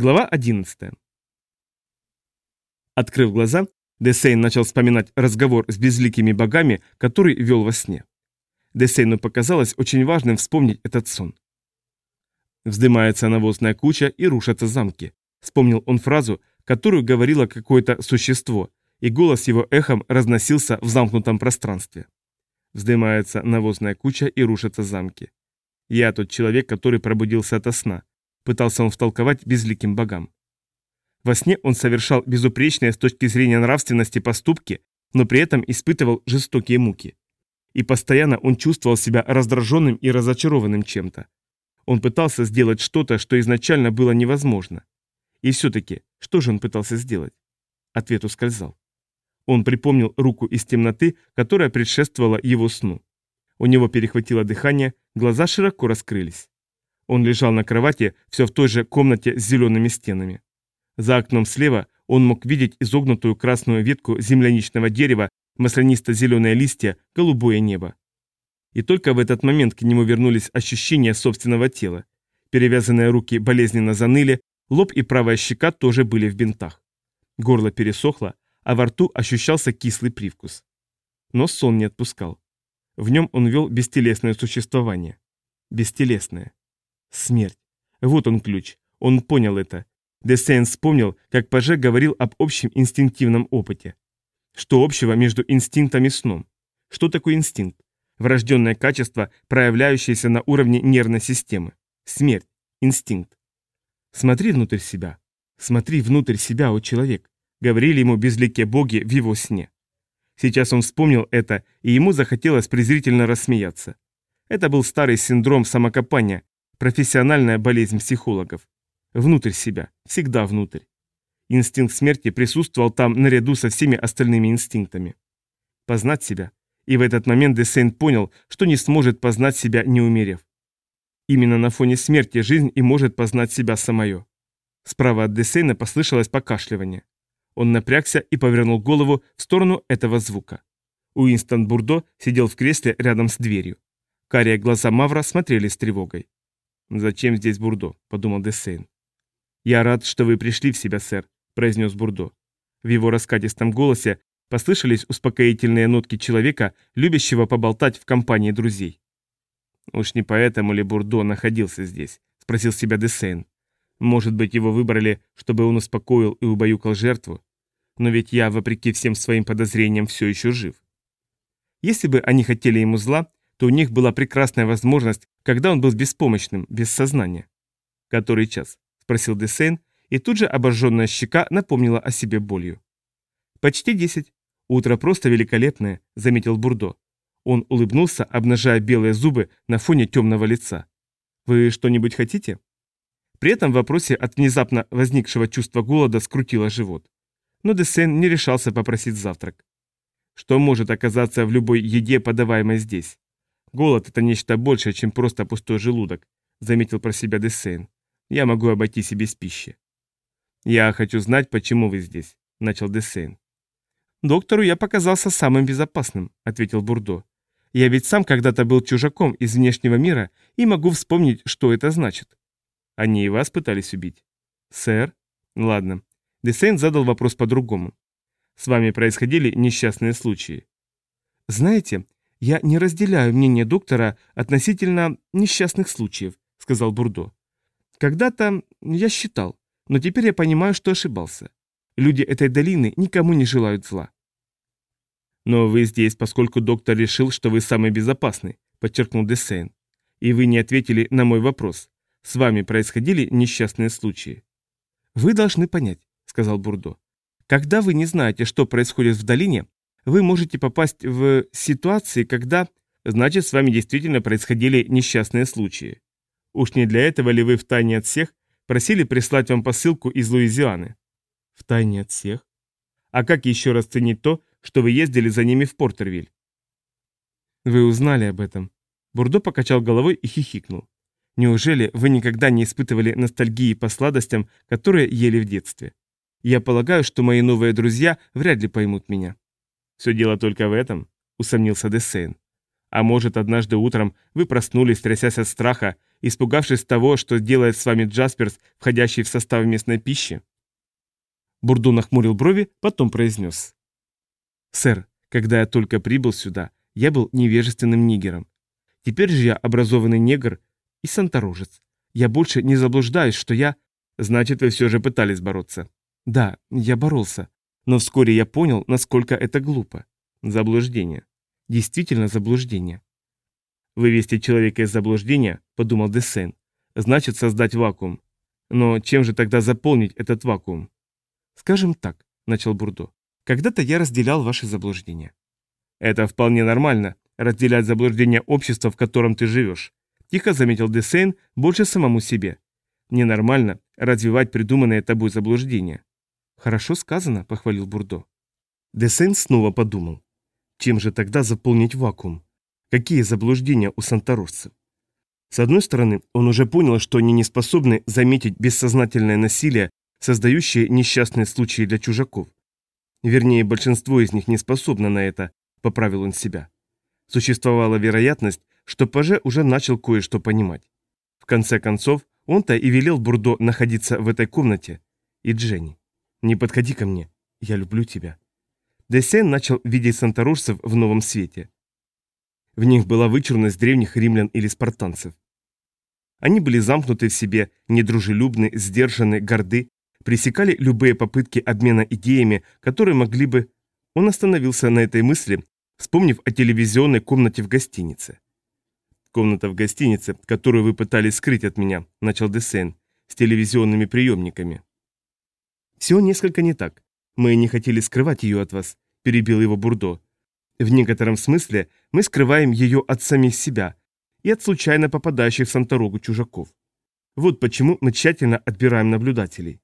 Глава 11. Открыв глаза, Десейн начал вспоминать разговор с безликими богами, который вел во сне. Десейну показалось очень важным вспомнить этот сон. «Вздымается навозная куча и рушатся замки», — вспомнил он фразу, которую говорило какое-то существо, и голос его эхом разносился в замкнутом пространстве. «Вздымается навозная куча и рушатся замки». Я тот человек, который пробудился ото сна, пытался он втолковать безликим богам. Во сне он совершал безупречные с точки зрения нравственности поступки, но при этом испытывал жестокие муки. И постоянно он чувствовал себя раздраженным и разочарованным чем-то. Он пытался сделать что-то, что изначально было невозможно. И все-таки, что же он пытался сделать? Ответ ускользал. Он припомнил руку из темноты, которая предшествовала его сну. У него перехватило дыхание, глаза широко раскрылись. Он лежал на кровати, все в той же комнате с зелеными стенами. За окном слева он мог видеть изогнутую красную ветку земляничного дерева, маслянисто-зеленые листья, голубое небо. И только в этот момент к нему вернулись ощущения собственного тела. Перевязанные руки болезненно заныли, лоб и правая щека тоже были в бинтах. Горло пересохло, а во рту ощущался кислый привкус. Но сон не отпускал. В нем он вел бестелесное существование. Бестелесное. Смерть. Вот он ключ. Он понял это. Десейн вспомнил, как Паже говорил об общем инстинктивном опыте. Что общего между инстинктом и сном? Что такое инстинкт? Врожденное качество, проявляющееся на уровне нервной системы. Смерть. Инстинкт. Смотри внутрь себя. Смотри внутрь себя, о человек. Говорили ему безликие боги в его сне. Сейчас он вспомнил это, и ему захотелось презрительно рассмеяться. Это был старый синдром самокопания, Профессиональная болезнь психологов. Внутрь себя, всегда внутрь. Инстинкт смерти присутствовал там наряду со всеми остальными инстинктами. Познать себя. И в этот момент Десейн понял, что не сможет познать себя, не умерев. Именно на фоне смерти жизнь и может познать себя самое. Справа от Десейна послышалось покашливание. Он напрягся и повернул голову в сторону этого звука. Уинстон Бурдо сидел в кресле рядом с дверью. Карие глаза Мавра смотрели с тревогой. «Зачем здесь Бурдо?» – подумал Десейн. «Я рад, что вы пришли в себя, сэр», – произнес Бурдо. В его раскатистом голосе послышались успокоительные нотки человека, любящего поболтать в компании друзей. «Уж не поэтому ли Бурдо находился здесь?» – спросил себя Десейн. «Может быть, его выбрали, чтобы он успокоил и убаюкал жертву? Но ведь я, вопреки всем своим подозрениям, все еще жив». Если бы они хотели ему зла, то у них была прекрасная возможность, когда он был беспомощным, без сознания. «Который час?» – спросил Десейн, и тут же обожженная щека напомнила о себе болью. «Почти десять. Утро просто великолепное», – заметил Бурдо. Он улыбнулся, обнажая белые зубы на фоне темного лица. «Вы что-нибудь хотите?» При этом в вопросе от внезапно возникшего чувства голода скрутило живот. Но Десен не решался попросить завтрак. Что может оказаться в любой еде, подаваемой здесь? Голод – это нечто большее, чем просто пустой желудок, заметил про себя Десейн. Я могу обойтись и без пищи. Я хочу знать, почему вы здесь, начал Десейн. Доктору я показался самым безопасным, ответил Бурдо. Я ведь сам когда-то был чужаком из внешнего мира и могу вспомнить, что это значит. Они и вас пытались убить? Сэр? Ладно. Десейн задал вопрос по-другому. С вами происходили несчастные случаи. Знаете, «Я не разделяю мнение доктора относительно несчастных случаев», — сказал Бурдо. «Когда-то я считал, но теперь я понимаю, что ошибался. Люди этой долины никому не желают зла». «Но вы здесь, поскольку доктор решил, что вы самый безопасный», — подчеркнул Десейн. «И вы не ответили на мой вопрос. С вами происходили несчастные случаи». «Вы должны понять», — сказал Бурдо. «Когда вы не знаете, что происходит в долине, вы можете попасть в ситуации, когда... Значит, с вами действительно происходили несчастные случаи. Уж не для этого ли вы втайне от всех просили прислать вам посылку из Луизианы? Втайне от всех? А как еще раз ценить то, что вы ездили за ними в Портервиль? Вы узнали об этом. Бурдо покачал головой и хихикнул. Неужели вы никогда не испытывали ностальгии по сладостям, которые ели в детстве? Я полагаю, что мои новые друзья вряд ли поймут меня. «Все дело только в этом», — усомнился Десейн. «А может, однажды утром вы проснулись, трясясь от страха, испугавшись того, что делает с вами Джасперс, входящий в состав местной пищи?» Бурду нахмурил брови, потом произнес. «Сэр, когда я только прибыл сюда, я был невежественным нигером. Теперь же я образованный негр и санторожец. Я больше не заблуждаюсь, что я... Значит, вы все же пытались бороться. Да, я боролся. Но вскоре я понял, насколько это глупо. Заблуждение. Действительно заблуждение. Вывести человека из заблуждения, подумал Десен, значит создать вакуум. Но чем же тогда заполнить этот вакуум? Скажем так, начал Бурдо. Когда-то я разделял ваши заблуждения. Это вполне нормально, разделять заблуждения общества, в котором ты живешь. Тихо заметил Десейн больше самому себе. Ненормально развивать придуманные тобой заблуждения. Хорошо сказано, похвалил Бурдо. Десейн снова подумал. Чем же тогда заполнить вакуум? Какие заблуждения у санторовцев? С одной стороны, он уже понял, что они не способны заметить бессознательное насилие, создающее несчастные случаи для чужаков. Вернее, большинство из них не способно на это, поправил он себя. Существовала вероятность, что Паже уже начал кое-что понимать. В конце концов, он-то и велел Бурдо находиться в этой комнате. И Дженни. «Не подходи ко мне. Я люблю тебя». Десен начал видеть санторожцев в новом свете. В них была вычурность древних римлян или спартанцев. Они были замкнуты в себе, недружелюбны, сдержаны, горды, пресекали любые попытки обмена идеями, которые могли бы... Он остановился на этой мысли, вспомнив о телевизионной комнате в гостинице. «Комната в гостинице, которую вы пытались скрыть от меня», – начал Десен, – «с телевизионными приемниками». «Все несколько не так. Мы не хотели скрывать ее от вас», – перебил его Бурдо. «В некотором смысле мы скрываем ее от самих себя и от случайно попадающих в Санторогу чужаков. Вот почему мы тщательно отбираем наблюдателей.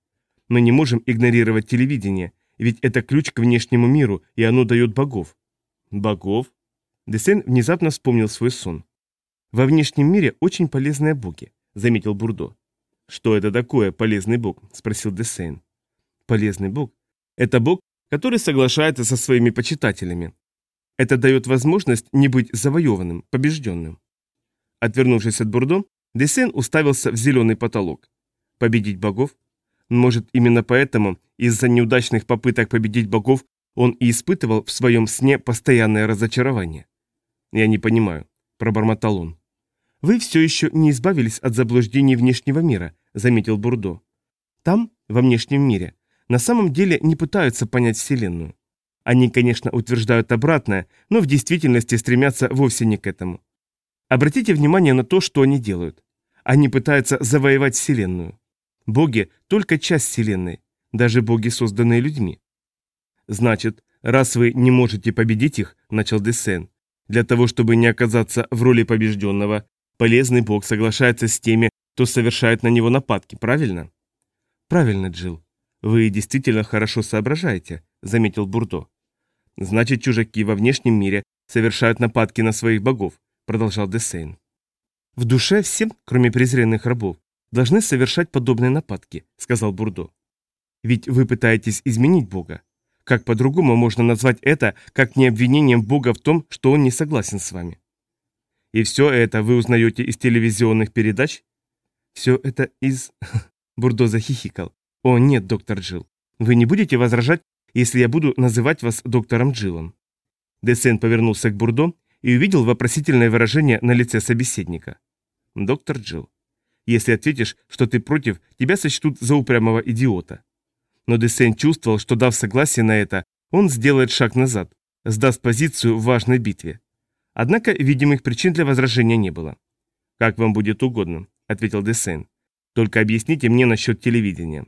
Мы не можем игнорировать телевидение, ведь это ключ к внешнему миру, и оно дает богов. Богов? Десен внезапно вспомнил свой сон. Во внешнем мире очень полезные боги, заметил Бурдо. Что это такое, полезный бог? спросил Десен. Полезный бог? Это бог, который соглашается со своими почитателями. Это дает возможность не быть завоеванным, побежденным. Отвернувшись от Бурдо, Десен уставился в зеленый потолок. Победить богов? Может, именно поэтому, из-за неудачных попыток победить богов, он и испытывал в своем сне постоянное разочарование. «Я не понимаю», – пробормотал он. «Вы все еще не избавились от заблуждений внешнего мира», – заметил Бурдо. «Там, во внешнем мире, на самом деле не пытаются понять Вселенную. Они, конечно, утверждают обратное, но в действительности стремятся вовсе не к этому. Обратите внимание на то, что они делают. Они пытаются завоевать Вселенную. Боги – только часть Вселенной, даже боги, созданные людьми. Значит, раз вы не можете победить их, начал Десен, для того, чтобы не оказаться в роли побежденного, полезный бог соглашается с теми, кто совершает на него нападки, правильно? Правильно, Джилл. Вы действительно хорошо соображаете, заметил Бурдо. Значит, чужаки во внешнем мире совершают нападки на своих богов, продолжал Десейн. В душе всем, кроме презренных рабов, должны совершать подобные нападки, сказал Бурдо. Ведь вы пытаетесь изменить Бога. Как по-другому можно назвать это, как не обвинением Бога в том, что он не согласен с вами? И все это вы узнаете из телевизионных передач? Все это из... Бурдо захихикал. О, нет, доктор Джилл. Вы не будете возражать, если я буду называть вас доктором Джилом? Десен повернулся к Бурдо и увидел вопросительное выражение на лице собеседника. Доктор Джилл. Если ответишь, что ты против, тебя сочтут за упрямого идиота. Но Десен чувствовал, что дав согласие на это, он сделает шаг назад, сдаст позицию в важной битве. Однако видимых причин для возражения не было. «Как вам будет угодно», — ответил Десен. «Только объясните мне насчет телевидения».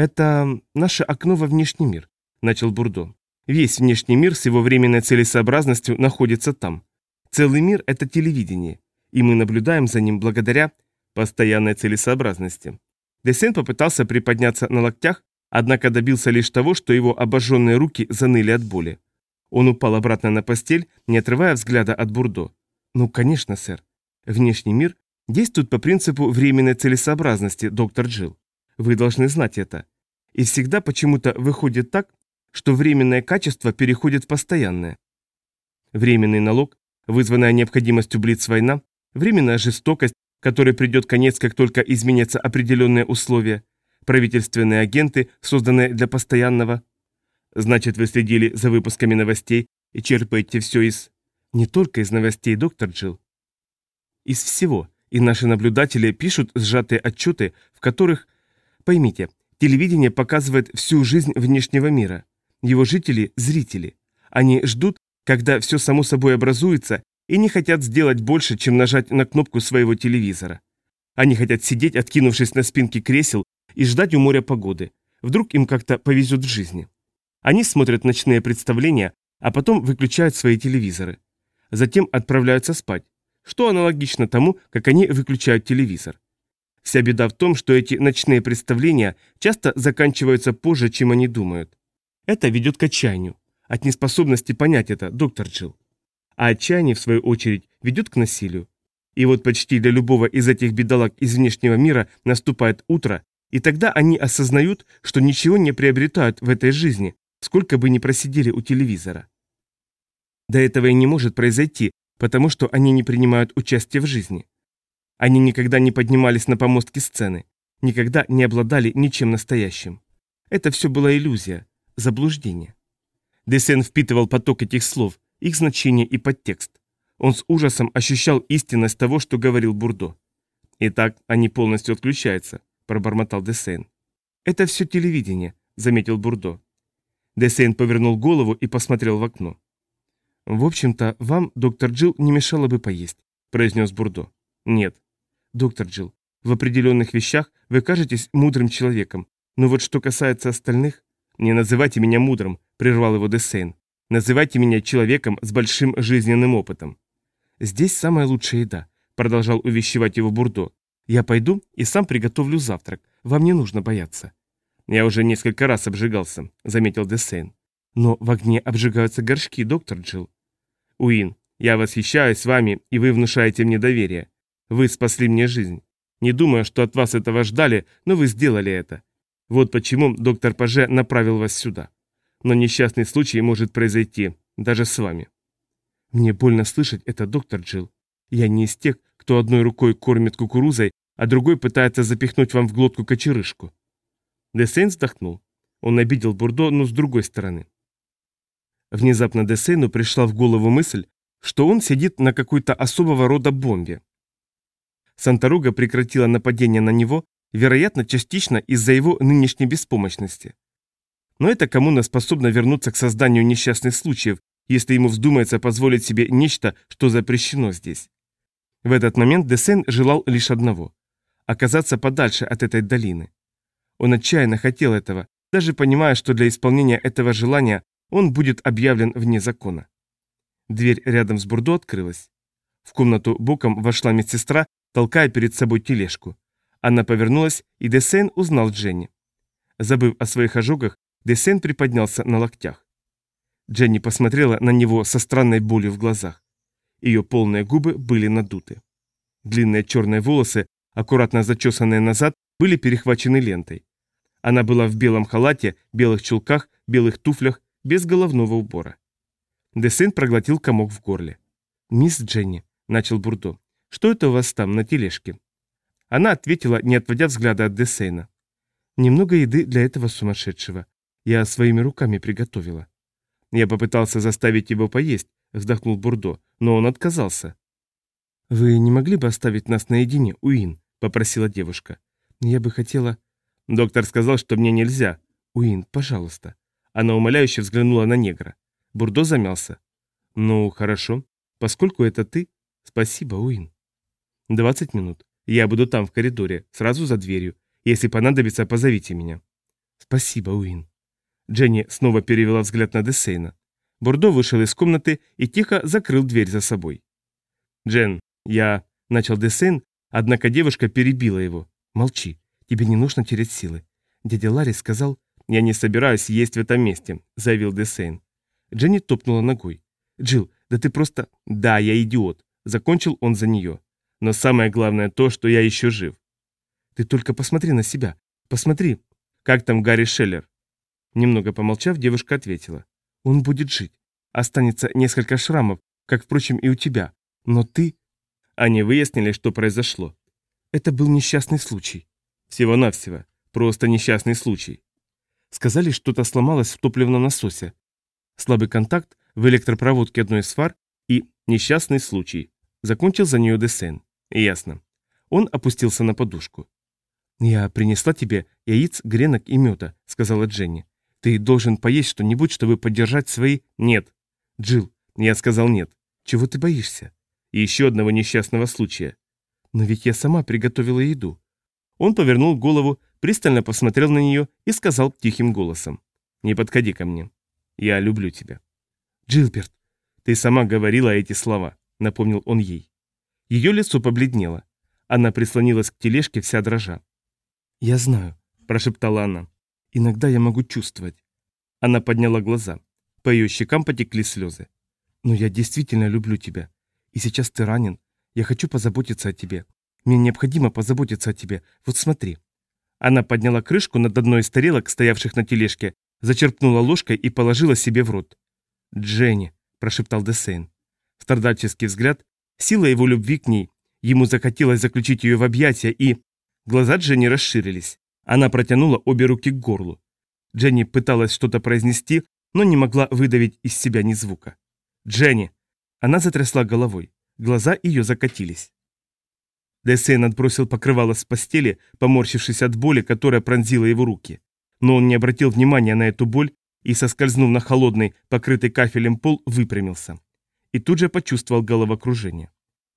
«Это наше окно во внешний мир», — начал Бурдо. «Весь внешний мир с его временной целесообразностью находится там. Целый мир — это телевидение, и мы наблюдаем за ним благодаря постоянной целесообразности. Десен попытался приподняться на локтях, однако добился лишь того, что его обожженные руки заныли от боли. Он упал обратно на постель, не отрывая взгляда от Бурдо. «Ну, конечно, сэр. Внешний мир действует по принципу временной целесообразности, доктор Джилл. Вы должны знать это. И всегда почему-то выходит так, что временное качество переходит в постоянное. Временный налог, вызванная необходимостью блиц-война, временная жестокость, которой придет конец, как только изменятся определенные условия, правительственные агенты, созданные для постоянного. Значит, вы следили за выпусками новостей и черпаете все из... Не только из новостей, доктор Джилл. Из всего. И наши наблюдатели пишут сжатые отчеты, в которых... Поймите, телевидение показывает всю жизнь внешнего мира. Его жители – зрители. Они ждут, когда все само собой образуется, и не хотят сделать больше, чем нажать на кнопку своего телевизора. Они хотят сидеть, откинувшись на спинки кресел, и ждать у моря погоды. Вдруг им как-то повезет в жизни. Они смотрят ночные представления, а потом выключают свои телевизоры. Затем отправляются спать, что аналогично тому, как они выключают телевизор. Вся беда в том, что эти ночные представления часто заканчиваются позже, чем они думают. Это ведет к отчаянию. От неспособности понять это, доктор Джилл. А отчаяние, в свою очередь, ведет к насилию. И вот почти для любого из этих бедолаг из внешнего мира наступает утро, и тогда они осознают, что ничего не приобретают в этой жизни, сколько бы ни просидели у телевизора. До этого и не может произойти, потому что они не принимают участие в жизни. Они никогда не поднимались на помостки сцены, никогда не обладали ничем настоящим. Это все была иллюзия, заблуждение. Десен впитывал поток этих слов, их значение и подтекст. Он с ужасом ощущал истинность того, что говорил Бурдо. «Итак, они полностью отключаются», – пробормотал Десен. «Это все телевидение», – заметил Бурдо. Десен повернул голову и посмотрел в окно. «В общем-то, вам, доктор Джилл, не мешало бы поесть», – произнес Бурдо. «Нет». «Доктор Джилл, в определенных вещах вы кажетесь мудрым человеком, но вот что касается остальных...» «Не называйте меня мудрым», – прервал его Десейн. «Называйте меня человеком с большим жизненным опытом». «Здесь самая лучшая еда», – продолжал увещевать его Бурдо. «Я пойду и сам приготовлю завтрак. Вам не нужно бояться». «Я уже несколько раз обжигался», – заметил Десейн. «Но в огне обжигаются горшки, доктор Джилл». «Уин, я восхищаюсь вами, и вы внушаете мне доверие. Вы спасли мне жизнь. Не думаю, что от вас этого ждали, но вы сделали это. Вот почему доктор Паже направил вас сюда. Но несчастный случай может произойти даже с вами. Мне больно слышать это, доктор Джилл. Я не из тех, кто одной рукой кормит кукурузой, а другой пытается запихнуть вам в глотку кочерышку. Десейн вздохнул. Он обидел Бурдо, но с другой стороны. Внезапно Десейну пришла в голову мысль, что он сидит на какой-то особого рода бомбе. Санторуга прекратила нападение на него, вероятно, частично из-за его нынешней беспомощности. Но эта коммуна способна вернуться к созданию несчастных случаев, если ему вздумается позволить себе нечто, что запрещено здесь. В этот момент Десен желал лишь одного – оказаться подальше от этой долины. Он отчаянно хотел этого, даже понимая, что для исполнения этого желания он будет объявлен вне закона. Дверь рядом с Бурдо открылась. В комнату боком вошла медсестра, толкая перед собой тележку. Она повернулась, и Десен узнал Дженни. Забыв о своих ожогах, Десен приподнялся на локтях. Дженни посмотрела на него со странной болью в глазах. Ее полные губы были надуты. Длинные черные волосы, аккуратно зачесанные назад, были перехвачены лентой. Она была в белом халате, белых чулках, белых туфлях, без головного убора. Десен проглотил комок в горле. «Мисс Дженни», — начал Бурдо, — «что это у вас там на тележке?» Она ответила, не отводя взгляда от Десейна. «Немного еды для этого сумасшедшего. Я своими руками приготовила». Я попытался заставить его поесть, вздохнул Бурдо, но он отказался. «Вы не могли бы оставить нас наедине, Уин?» – попросила девушка. «Я бы хотела...» «Доктор сказал, что мне нельзя. Уин, пожалуйста». Она умоляюще взглянула на негра. Бурдо замялся. «Ну, хорошо. Поскольку это ты...» «Спасибо, Уин». «Двадцать минут. Я буду там, в коридоре, сразу за дверью. Если понадобится, позовите меня». «Спасибо, Уин». Дженни снова перевела взгляд на Десейна. Бордо вышел из комнаты и тихо закрыл дверь за собой. «Джен, я...» — начал Десейн, однако девушка перебила его. «Молчи, тебе не нужно терять силы. Дядя Ларри сказал...» «Я не собираюсь есть в этом месте», — заявил Десейн. Дженни топнула ногой. Джил, да ты просто...» «Да, я идиот», — закончил он за нее. Но самое главное то, что я еще жив. Ты только посмотри на себя. Посмотри. Как там Гарри Шеллер? Немного помолчав, девушка ответила. Он будет жить. Останется несколько шрамов, как, впрочем, и у тебя. Но ты... Они выяснили, что произошло. Это был несчастный случай. Всего-навсего. Просто несчастный случай. Сказали, что-то сломалось в топливном насосе. Слабый контакт в электропроводке одной из фар и несчастный случай. Закончил за нее Десен. Ясно. Он опустился на подушку. «Я принесла тебе яиц, гренок и мета», — сказала Дженни. «Ты должен поесть что-нибудь, чтобы поддержать свои...» «Нет». Джилл, я сказал нет. Чего ты боишься? И еще одного несчастного случая. Но ведь я сама приготовила еду. Он повернул голову, пристально посмотрел на нее и сказал тихим голосом. «Не подходи ко мне. Я люблю тебя». «Джилберт, ты сама говорила эти слова», — напомнил он ей. Ее лицо побледнело. Она прислонилась к тележке вся дрожа. «Я знаю», — прошептала она. «Иногда я могу чувствовать». Она подняла глаза. По ее щекам потекли слезы. «Но я действительно люблю тебя. И сейчас ты ранен. Я хочу позаботиться о тебе. Мне необходимо позаботиться о тебе. Вот смотри». Она подняла крышку над одной из тарелок, стоявших на тележке, зачерпнула ложкой и положила себе в рот. «Дженни», – прошептал Десейн. Страдальческий взгляд, сила его любви к ней. Ему захотелось заключить ее в объятия, и... Глаза Дженни расширились. Она протянула обе руки к горлу. Дженни пыталась что-то произнести, но не могла выдавить из себя ни звука. «Дженни!» Она затрясла головой. Глаза ее закатились. Десейн отбросил покрывало с постели, поморщившись от боли, которая пронзила его руки. Но он не обратил внимания на эту боль и, соскользнув на холодный, покрытый кафелем пол, выпрямился. И тут же почувствовал головокружение.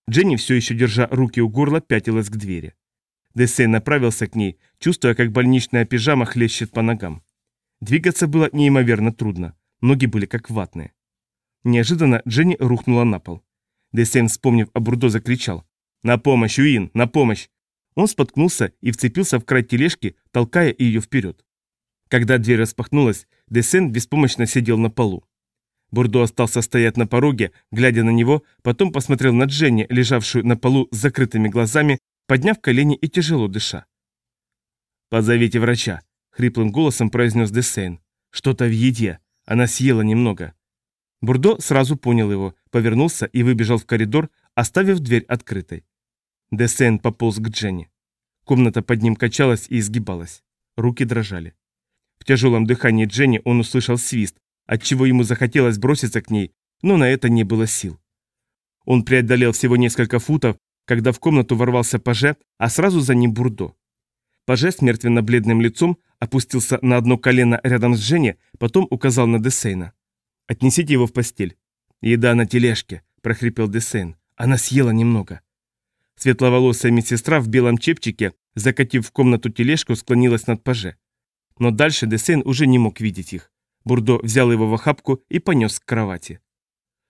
Дженни, все еще держа руки у горла, пятилась к двери. Десейн направился к ней, чувствуя, как больничная пижама хлещет по ногам. Двигаться было неимоверно трудно, ноги были как ватные. Неожиданно Дженни рухнула на пол. Десейн, вспомнив о Бурдо, закричал. «На помощь, Уин, на помощь!» Он споткнулся и вцепился в край тележки, толкая ее вперед. Когда дверь распахнулась, Десен беспомощно сидел на полу. Бурдо остался стоять на пороге, глядя на него, потом посмотрел на Дженни, лежавшую на полу с закрытыми глазами, подняв колени и тяжело дыша. «Позовите врача», — хриплым голосом произнес Десейн. «Что-то в еде. Она съела немного». Бурдо сразу понял его, повернулся и выбежал в коридор, оставив дверь открытой. Десейн пополз к Дженни. Комната под ним качалась и изгибалась. Руки дрожали. В тяжелом дыхании Дженни он услышал свист, отчего ему захотелось броситься к ней, но на это не было сил. Он преодолел всего несколько футов, когда в комнату ворвался Паже, а сразу за ним Бурдо. Паже с мертвенно-бледным лицом опустился на одно колено рядом с Женей, потом указал на Десейна. «Отнесите его в постель». «Еда на тележке», – прохрипел Десейн. «Она съела немного». Светловолосая медсестра в белом чепчике, закатив в комнату тележку, склонилась над паже. Но дальше Десейн уже не мог видеть их. Бурдо взял его в охапку и понес к кровати.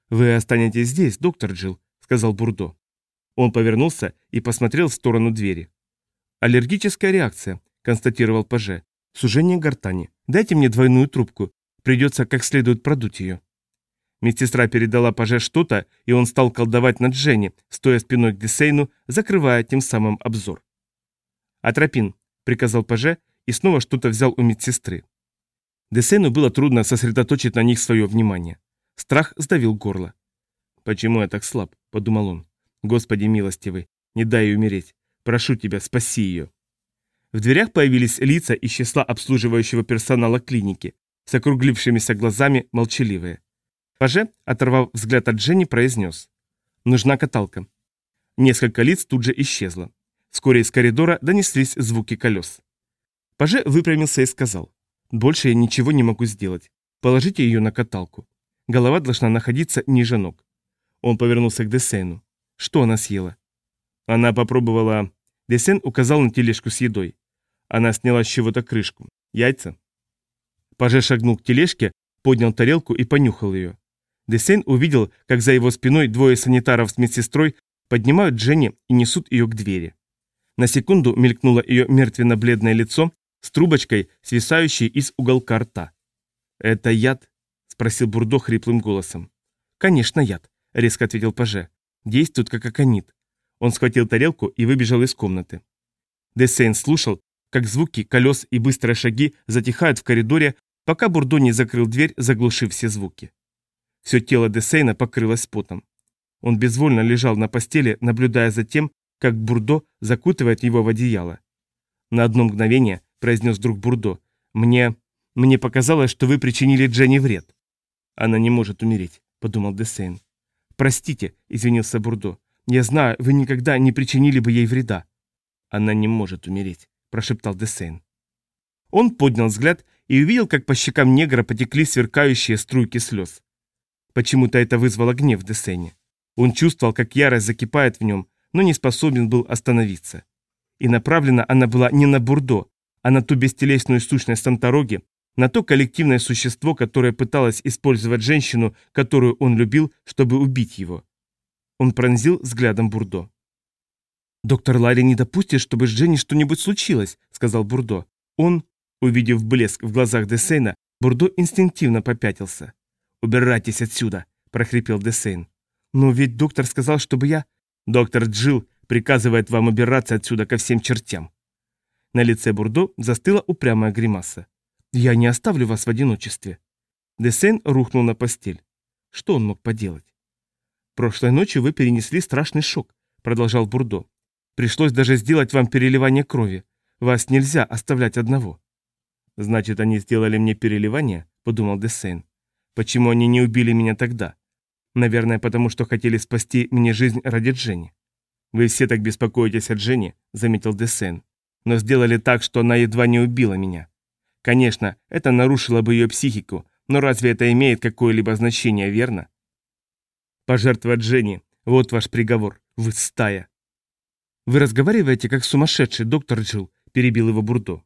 «Вы останетесь здесь, доктор Джилл», — сказал Бурдо. Он повернулся и посмотрел в сторону двери. «Аллергическая реакция», — констатировал паже. «Сужение гортани. Дайте мне двойную трубку. Придется как следует продуть ее». Медсестра передала Паже что-то, и он стал колдовать над Женей, стоя спиной к Десейну, закрывая тем самым обзор. «Атропин», — приказал Паже, и снова что-то взял у медсестры. Десейну было трудно сосредоточить на них свое внимание. Страх сдавил горло. «Почему я так слаб?» — подумал он. «Господи милостивый, не дай ей умереть. Прошу тебя, спаси ее». В дверях появились лица из числа обслуживающего персонала клиники, с округлившимися глазами, молчаливые. Паже, оторвав взгляд от Дженни, произнес. «Нужна каталка». Несколько лиц тут же исчезло. Вскоре из коридора донеслись звуки колес. Паже выпрямился и сказал. «Больше я ничего не могу сделать. Положите ее на каталку. Голова должна находиться ниже ног». Он повернулся к Десену. «Что она съела?» Она попробовала... Десен указал на тележку с едой. Она сняла с чего-то крышку. Яйца. Паже шагнул к тележке, поднял тарелку и понюхал ее. Десейн увидел, как за его спиной двое санитаров с медсестрой поднимают Дженни и несут ее к двери. На секунду мелькнуло ее мертвенно-бледное лицо с трубочкой, свисающей из уголка рта. «Это яд?» – спросил Бурдо хриплым голосом. «Конечно, яд», – резко ответил Паже. «Действует как аконит». Он схватил тарелку и выбежал из комнаты. Десейн слушал, как звуки колес и быстрые шаги затихают в коридоре, пока Бурдо не закрыл дверь, заглушив все звуки. Все тело Десейна покрылось потом. Он безвольно лежал на постели, наблюдая за тем, как Бурдо закутывает его в одеяло. На одно мгновение произнес друг Бурдо. «Мне... мне показалось, что вы причинили Дженни вред». «Она не может умереть», — подумал Десейн. «Простите», — извинился Бурдо. «Я знаю, вы никогда не причинили бы ей вреда». «Она не может умереть», — прошептал Десейн. Он поднял взгляд и увидел, как по щекам негра потекли сверкающие струйки слез. Почему-то это вызвало гнев в Десене. Он чувствовал, как ярость закипает в нем, но не способен был остановиться. И направлена она была не на Бурдо, а на ту бестелесную сущность Сантороги, на то коллективное существо, которое пыталось использовать женщину, которую он любил, чтобы убить его. Он пронзил взглядом Бурдо. «Доктор Ларри не допустит, чтобы с Дженни что-нибудь случилось», — сказал Бурдо. Он, увидев блеск в глазах Десейна, Бурдо инстинктивно попятился. «Убирайтесь отсюда!» – прохрипел Десейн. «Но ведь доктор сказал, чтобы я...» «Доктор Джилл приказывает вам убираться отсюда ко всем чертям». На лице Бурдо застыла упрямая гримаса. «Я не оставлю вас в одиночестве». Десейн рухнул на постель. Что он мог поделать? «Прошлой ночью вы перенесли страшный шок», — продолжал Бурдо. «Пришлось даже сделать вам переливание крови. Вас нельзя оставлять одного». «Значит, они сделали мне переливание?» — подумал Десейн. Почему они не убили меня тогда? Наверное, потому что хотели спасти мне жизнь ради Дженни. Вы все так беспокоитесь о Дженни, заметил Десен. Но сделали так, что она едва не убила меня. Конечно, это нарушило бы ее психику, но разве это имеет какое-либо значение, верно? Пожертвовать Дженни, вот ваш приговор, вы стая. Вы разговариваете как сумасшедший, доктор Джилл, перебил его Бурдо.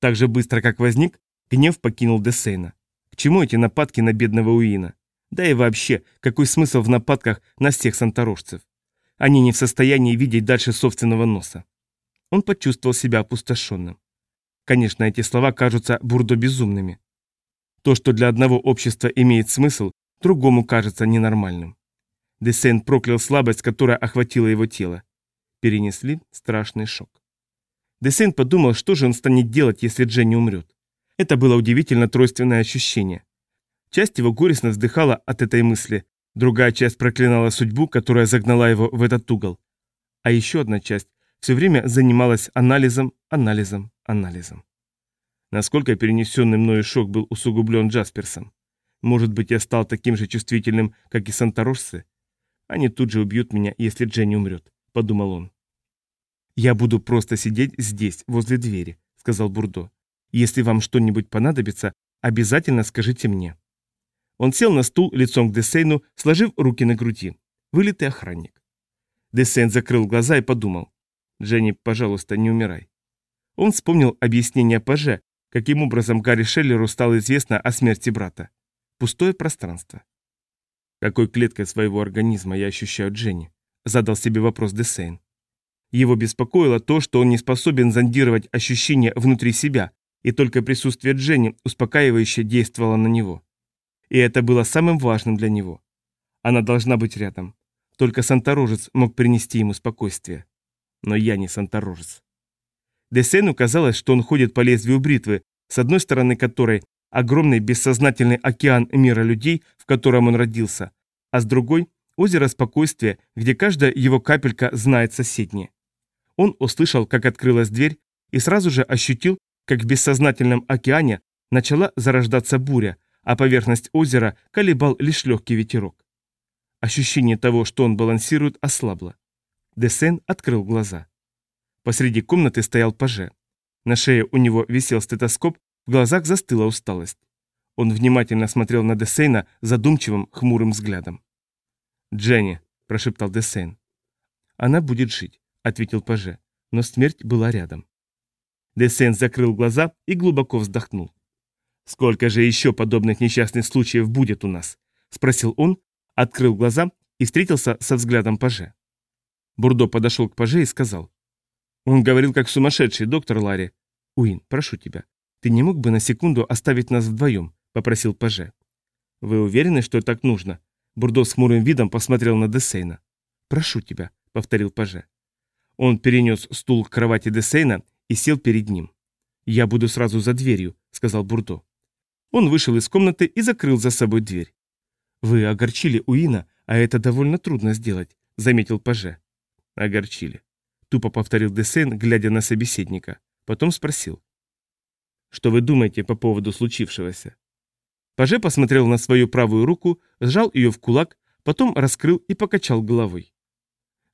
Так же быстро, как возник, гнев покинул Десейна чему эти нападки на бедного Уина? Да и вообще, какой смысл в нападках на всех санторожцев? Они не в состоянии видеть дальше собственного носа. Он почувствовал себя опустошенным. Конечно, эти слова кажутся бурдо безумными. То, что для одного общества имеет смысл, другому кажется ненормальным. Десен проклял слабость, которая охватила его тело. Перенесли страшный шок. Десен подумал, что же он станет делать, если Дженни умрет. Это было удивительно тройственное ощущение. Часть его горестно вздыхала от этой мысли, другая часть проклинала судьбу, которая загнала его в этот угол. А еще одна часть все время занималась анализом, анализом, анализом. Насколько перенесенный мною шок был усугублен Джасперсом? Может быть, я стал таким же чувствительным, как и Санторосцы? Они тут же убьют меня, если Дженни умрет, подумал он. «Я буду просто сидеть здесь, возле двери», — сказал Бурдо. Если вам что-нибудь понадобится, обязательно скажите мне». Он сел на стул лицом к Десейну, сложив руки на груди. Вылитый охранник. Десейн закрыл глаза и подумал. «Дженни, пожалуйста, не умирай». Он вспомнил объяснение Паже, каким образом Гарри Шеллеру стало известно о смерти брата. Пустое пространство. «Какой клеткой своего организма я ощущаю Дженни?» – задал себе вопрос Десейн. Его беспокоило то, что он не способен зондировать ощущения внутри себя, и только присутствие Дженни успокаивающе действовало на него. И это было самым важным для него. Она должна быть рядом. Только Санторожец мог принести ему спокойствие. Но я не Санторожец. Десену казалось, что он ходит по лезвию бритвы, с одной стороны которой огромный бессознательный океан мира людей, в котором он родился, а с другой – озеро спокойствия, где каждая его капелька знает соседнее. Он услышал, как открылась дверь, и сразу же ощутил, как в бессознательном океане начала зарождаться буря, а поверхность озера колебал лишь легкий ветерок. Ощущение того, что он балансирует, ослабло. Десен открыл глаза. Посреди комнаты стоял паже. На шее у него висел стетоскоп, в глазах застыла усталость. Он внимательно смотрел на Десейна задумчивым, хмурым взглядом. «Дженни», – прошептал Десейн. «Она будет жить», – ответил паже, но смерть была рядом. Десен закрыл глаза и глубоко вздохнул. «Сколько же еще подобных несчастных случаев будет у нас?» – спросил он, открыл глаза и встретился со взглядом Паже. Бурдо подошел к Паже и сказал. «Он говорил как сумасшедший, доктор Ларри. Уин, прошу тебя, ты не мог бы на секунду оставить нас вдвоем?» – попросил Паже. «Вы уверены, что так нужно?» Бурдо с хмурым видом посмотрел на Десейна. «Прошу тебя», — повторил Паже. Он перенес стул к кровати Десейна и сел перед ним. «Я буду сразу за дверью», — сказал Бурдо. Он вышел из комнаты и закрыл за собой дверь. «Вы огорчили Уина, а это довольно трудно сделать», — заметил Паже. «Огорчили. — тупо повторил Десейн, глядя на собеседника. Потом спросил. «Что вы думаете по поводу случившегося?» Паже посмотрел на свою правую руку, сжал ее в кулак, потом раскрыл и покачал головой.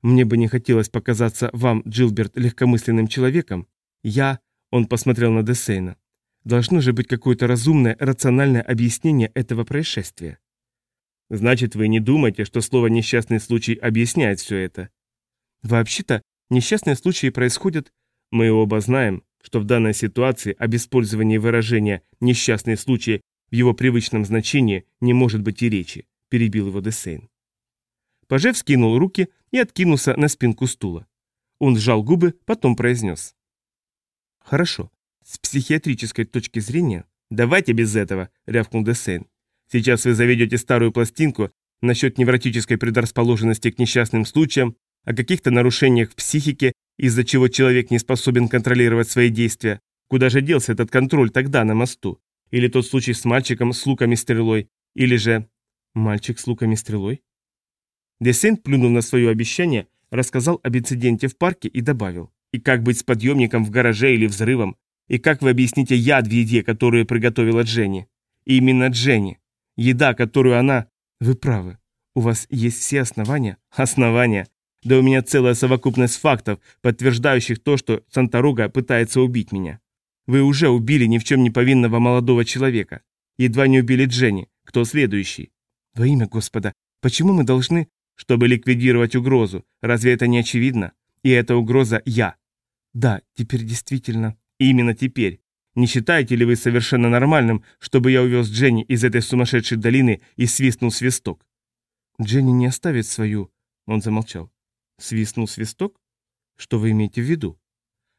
«Мне бы не хотелось показаться вам, Джилберт, легкомысленным человеком. Я...» — он посмотрел на Десейна. «Должно же быть какое-то разумное, рациональное объяснение этого происшествия». «Значит, вы не думаете, что слово «несчастный случай» объясняет все это?» «Вообще-то, несчастные случаи происходят...» «Мы оба знаем, что в данной ситуации об использовании выражения «несчастный случай» в его привычном значении не может быть и речи», — перебил его Десейн. Паже вскинул руки и откинулся на спинку стула. Он сжал губы, потом произнес. «Хорошо. С психиатрической точки зрения...» «Давайте без этого», — рявкнул Десейн. «Сейчас вы заведете старую пластинку насчет невротической предрасположенности к несчастным случаям, о каких-то нарушениях в психике, из-за чего человек не способен контролировать свои действия. Куда же делся этот контроль тогда на мосту? Или тот случай с мальчиком с луком и стрелой? Или же... Мальчик с луком и стрелой? Десент, плюнув на свое обещание, рассказал об инциденте в парке и добавил. И как быть с подъемником в гараже или взрывом? И как вы объясните яд в еде, которую приготовила Дженни? И именно Дженни. Еда, которую она... Вы правы. У вас есть все основания? Основания. Да у меня целая совокупность фактов, подтверждающих то, что Санторога пытается убить меня. Вы уже убили ни в чем не повинного молодого человека. Едва не убили Дженни. Кто следующий? Во имя Господа, почему мы должны... Чтобы ликвидировать угрозу. Разве это не очевидно? И эта угроза я. Да, теперь действительно. Именно теперь. Не считаете ли вы совершенно нормальным, чтобы я увез Дженни из этой сумасшедшей долины и свистнул свисток? Дженни не оставит свою... Он замолчал. Свистнул свисток? Что вы имеете в виду?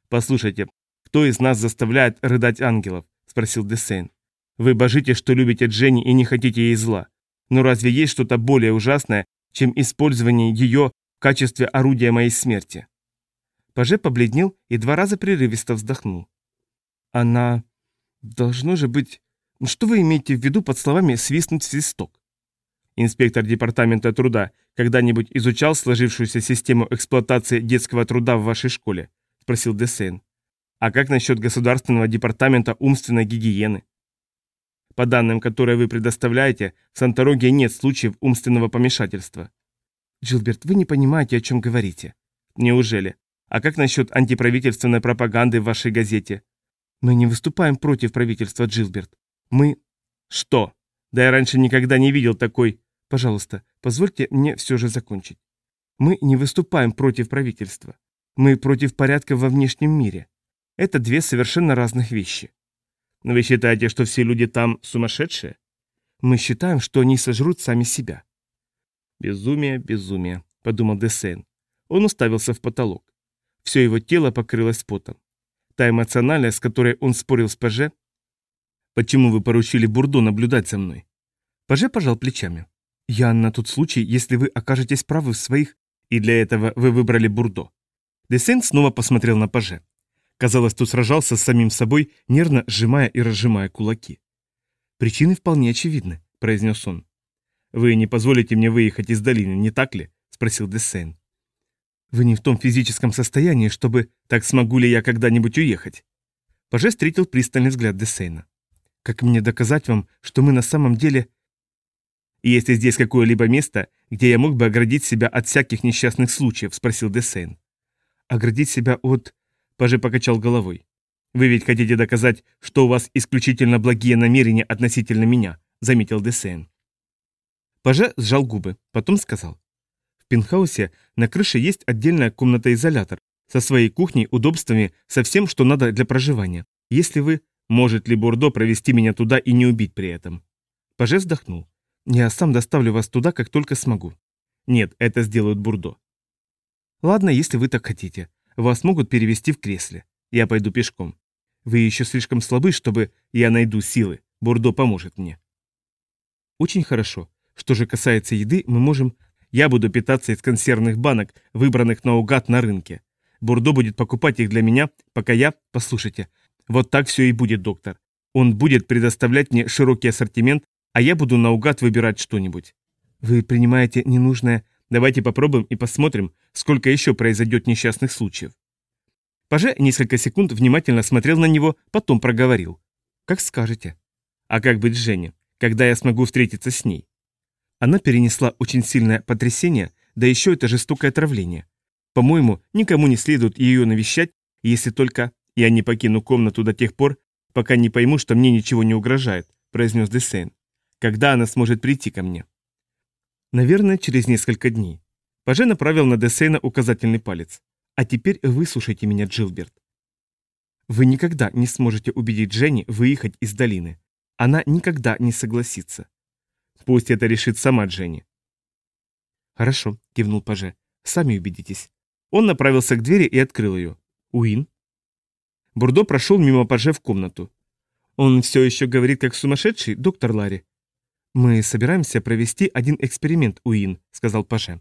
Послушайте, кто из нас заставляет рыдать ангелов? Спросил Десейн. Вы божите, что любите Дженни и не хотите ей зла. Но разве есть что-то более ужасное, чем использование ее в качестве орудия моей смерти? Паже побледнел и два раза прерывисто вздохнул. Она... Должно же быть... Что вы имеете в виду под словами «свистнуть свисток»? Инспектор департамента труда когда-нибудь изучал сложившуюся систему эксплуатации детского труда в вашей школе? Спросил Десейн. А как насчет Государственного департамента умственной гигиены? По данным, которые вы предоставляете, в Сантороге нет случаев умственного помешательства. Джилберт, вы не понимаете, о чем говорите. Неужели? А как насчет антиправительственной пропаганды в вашей газете? Мы не выступаем против правительства, Джилберт. Мы... Что? Да я раньше никогда не видел такой... Пожалуйста, позвольте мне все же закончить. Мы не выступаем против правительства. Мы против порядка во внешнем мире. Это две совершенно разных вещи. Вы считаете, что все люди там сумасшедшие? Мы считаем, что они сожрут сами себя. Безумие, безумие, подумал Десен. Он уставился в потолок. Все его тело покрылось потом. Та эмоциональность, с которой он спорил с Паже. Почему вы поручили Бурдо наблюдать за мной? Паже пожал плечами. Я на тот случай, если вы окажетесь правы в своих, и для этого вы выбрали Бурдо. Десен снова посмотрел на Паже. Казалось, тот сражался с самим собой, нервно сжимая и разжимая кулаки. «Причины вполне очевидны», — произнес он. «Вы не позволите мне выехать из долины, не так ли?» — спросил Десен. «Вы не в том физическом состоянии, чтобы... Так смогу ли я когда-нибудь уехать?» Паже встретил пристальный взгляд Десейна. «Как мне доказать вам, что мы на самом деле...» «Есть ли здесь какое-либо место, где я мог бы оградить себя от всяких несчастных случаев?» — спросил Десейн. «Оградить себя от...» Паже покачал головой. «Вы ведь хотите доказать, что у вас исключительно благие намерения относительно меня», — заметил Десейн. Паже сжал губы, потом сказал. «В пентхаусе на крыше есть отдельная комната-изолятор со своей кухней, удобствами, со всем, что надо для проживания. Если вы... Может ли Бордо провести меня туда и не убить при этом?» Паже вздохнул. «Я сам доставлю вас туда, как только смогу». «Нет, это сделают Бурдо». «Ладно, если вы так хотите. Вас могут перевести в кресле. Я пойду пешком. Вы еще слишком слабы, чтобы я найду силы. Бордо поможет мне. Очень хорошо. Что же касается еды, мы можем... Я буду питаться из консервных банок, выбранных наугад на рынке. Бордо будет покупать их для меня, пока я... Послушайте, вот так все и будет, доктор. Он будет предоставлять мне широкий ассортимент, а я буду наугад выбирать что-нибудь. Вы принимаете ненужное... Давайте попробуем и посмотрим, сколько еще произойдет несчастных случаев. Паже несколько секунд внимательно смотрел на него, потом проговорил. «Как скажете». «А как быть с Женей? Когда я смогу встретиться с ней?» Она перенесла очень сильное потрясение, да еще это жестокое отравление. По-моему, никому не следует ее навещать, если только я не покину комнату до тех пор, пока не пойму, что мне ничего не угрожает, произнес Десейн. Когда она сможет прийти ко мне? Наверное, через несколько дней. Паже направил на Десейна указательный палец. А теперь выслушайте меня, Джилберт. Вы никогда не сможете убедить Дженни выехать из долины. Она никогда не согласится. Пусть это решит сама Дженни. Хорошо, кивнул Паже. Сами убедитесь. Он направился к двери и открыл ее. Уин. Бурдо прошел мимо Паже в комнату. Он все еще говорит как сумасшедший, доктор Ларри. Мы собираемся провести один эксперимент, Уин, сказал Паже.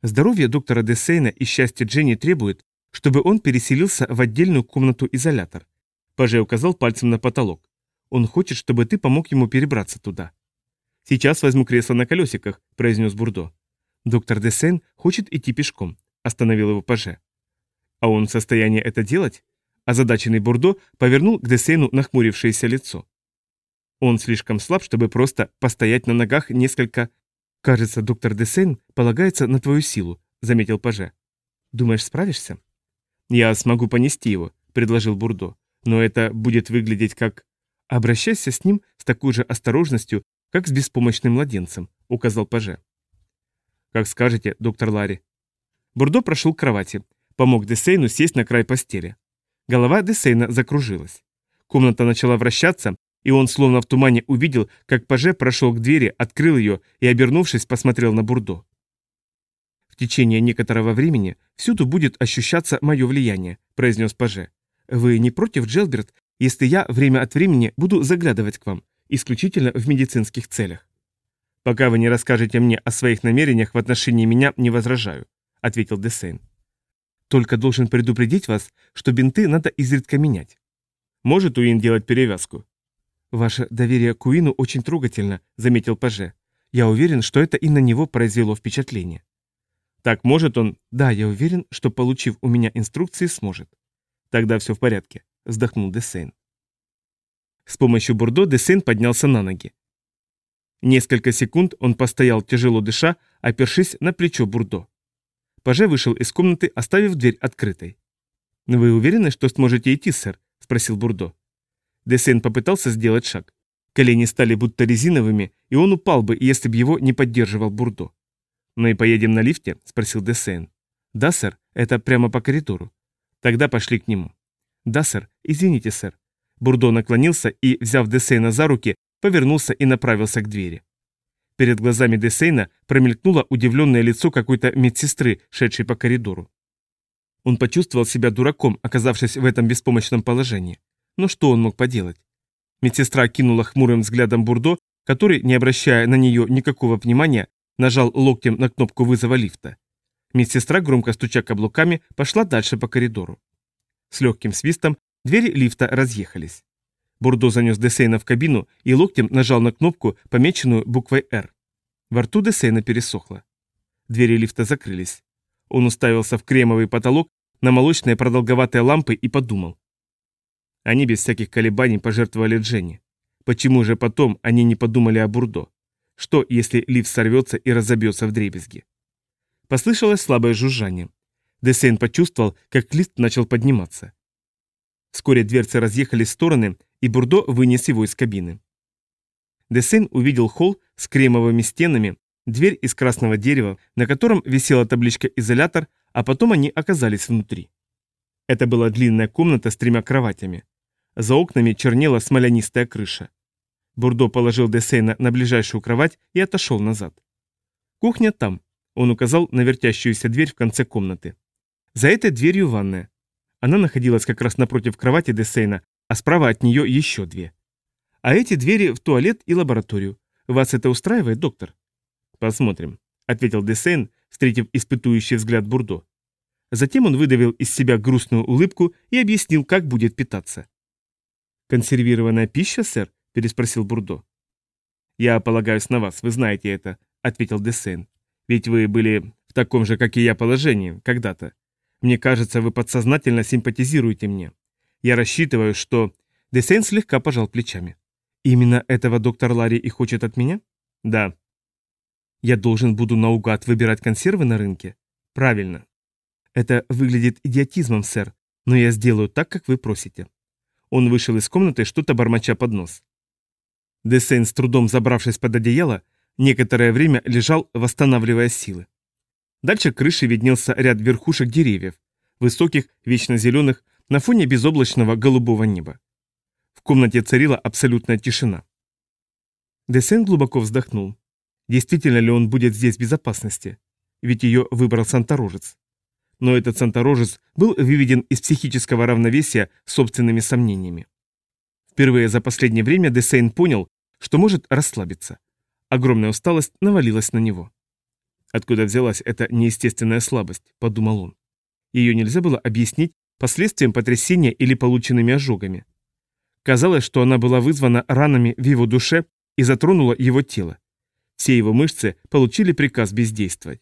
Здоровье доктора Десейна и счастье Дженни требует, чтобы он переселился в отдельную комнату-изолятор. Паже указал пальцем на потолок. Он хочет, чтобы ты помог ему перебраться туда. «Сейчас возьму кресло на колесиках», – произнес Бурдо. «Доктор Десен хочет идти пешком», – остановил его Паже. «А он в состоянии это делать?» Озадаченный Бурдо повернул к Десену нахмурившееся лицо. Он слишком слаб, чтобы просто постоять на ногах несколько... «Кажется, доктор Десен полагается на твою силу», — заметил Паже. «Думаешь, справишься?» «Я смогу понести его», — предложил Бурдо. «Но это будет выглядеть как...» «Обращайся с ним с такой же осторожностью, как с беспомощным младенцем», — указал Паже. «Как скажете, доктор Ларри». Бурдо прошел к кровати, помог Десейну сесть на край постели. Голова Десейна закружилась. Комната начала вращаться, и он словно в тумане увидел, как Паже прошел к двери, открыл ее и, обернувшись, посмотрел на Бурдо. «В течение некоторого времени всюду будет ощущаться мое влияние», — произнес Паже. «Вы не против, Джелберт, если я время от времени буду заглядывать к вам, исключительно в медицинских целях?» «Пока вы не расскажете мне о своих намерениях в отношении меня, не возражаю», — ответил Десейн. «Только должен предупредить вас, что бинты надо изредка менять». «Может Уин делать перевязку?» «Ваше доверие к Уину очень трогательно», — заметил Паже. «Я уверен, что это и на него произвело впечатление». «Так может он...» «Да, я уверен, что, получив у меня инструкции, сможет». «Тогда все в порядке», — вздохнул Десейн. С помощью Бурдо Десейн поднялся на ноги. Несколько секунд он постоял, тяжело дыша, опершись на плечо Бурдо. Паже вышел из комнаты, оставив дверь открытой. «Вы уверены, что сможете идти, сэр?» – спросил Бурдо. Десен попытался сделать шаг. Колени стали будто резиновыми, и он упал бы, если бы его не поддерживал Бурдо. «Мы «Ну поедем на лифте?» – спросил Десен. «Да, сэр, это прямо по коридору». «Тогда пошли к нему». «Да, сэр, извините, сэр». Бурдо наклонился и, взяв Десейна за руки, повернулся и направился к двери. Перед глазами Десейна промелькнуло удивленное лицо какой-то медсестры, шедшей по коридору. Он почувствовал себя дураком, оказавшись в этом беспомощном положении. Но что он мог поделать? Медсестра кинула хмурым взглядом Бурдо, который, не обращая на нее никакого внимания, нажал локтем на кнопку вызова лифта. Медсестра, громко стуча каблуками, пошла дальше по коридору. С легким свистом двери лифта разъехались. Бурдо занес Десейна в кабину и локтем нажал на кнопку, помеченную буквой «Р». Во рту Десейна пересохло. Двери лифта закрылись. Он уставился в кремовый потолок на молочные продолговатые лампы и подумал. Они без всяких колебаний пожертвовали Дженни. Почему же потом они не подумали о Бурдо? Что, если лифт сорвется и разобьется в дребезги? Послышалось слабое жужжание. Десейн почувствовал, как лифт начал подниматься. Вскоре дверцы разъехались в стороны, и Бурдо вынес его из кабины. Десейн увидел холл с кремовыми стенами, дверь из красного дерева, на котором висела табличка «Изолятор», а потом они оказались внутри. Это была длинная комната с тремя кроватями. За окнами чернела смолянистая крыша. Бурдо положил Десейна на ближайшую кровать и отошел назад. «Кухня там», — он указал на вертящуюся дверь в конце комнаты. «За этой дверью ванная». Она находилась как раз напротив кровати Десейна, а справа от нее еще две. «А эти двери в туалет и лабораторию. Вас это устраивает, доктор?» «Посмотрим», — ответил Десейн, встретив испытующий взгляд Бурдо. Затем он выдавил из себя грустную улыбку и объяснил, как будет питаться. «Консервированная пища, сэр?» – переспросил Бурдо. «Я полагаюсь на вас, вы знаете это», – ответил Десен. Ведь вы были в таком же, как и я, положении когда-то. Мне кажется, вы подсознательно симпатизируете мне. Я рассчитываю, что...» Десейн слегка пожал плечами. «Именно этого доктор Ларри и хочет от меня?» «Да». «Я должен буду наугад выбирать консервы на рынке?» «Правильно». «Это выглядит идиотизмом, сэр, но я сделаю так, как вы просите». Он вышел из комнаты, что-то бормоча под нос. Десейн, с трудом забравшись под одеяло, некоторое время лежал, восстанавливая силы. Дальше крыши виднелся ряд верхушек деревьев, высоких, вечно зеленых, на фоне безоблачного голубого неба. В комнате царила абсолютная тишина. Десен глубоко вздохнул. Действительно ли он будет здесь в безопасности? Ведь ее выбрал Санторожец. Но этот Санторожец был выведен из психического равновесия собственными сомнениями. Впервые за последнее время Десейн понял, что может расслабиться. Огромная усталость навалилась на него. Откуда взялась эта неестественная слабость, подумал он. Ее нельзя было объяснить последствием потрясения или полученными ожогами. Казалось, что она была вызвана ранами в его душе и затронула его тело. Все его мышцы получили приказ бездействовать.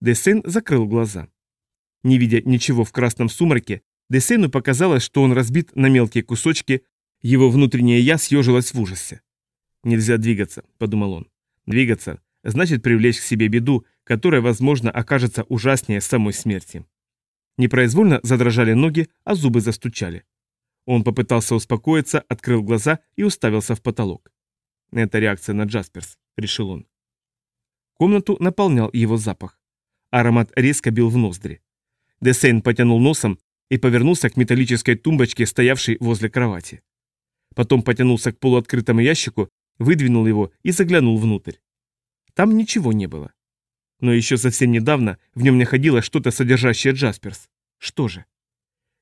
Десен закрыл глаза. Не видя ничего в красном сумраке, Десену показалось, что он разбит на мелкие кусочки, его внутреннее «я» съежилось в ужасе. «Нельзя двигаться», — подумал он. «Двигаться значит привлечь к себе беду, которая, возможно, окажется ужаснее самой смерти». Непроизвольно задрожали ноги, а зубы застучали. Он попытался успокоиться, открыл глаза и уставился в потолок. «Это реакция на Джасперс», — решил он. Комнату наполнял его запах. Аромат резко бил в ноздри. Десейн потянул носом и повернулся к металлической тумбочке, стоявшей возле кровати. Потом потянулся к полуоткрытому ящику, выдвинул его и заглянул внутрь. Там ничего не было. Но еще совсем недавно в нем находилось что-то, содержащее Джасперс. Что же?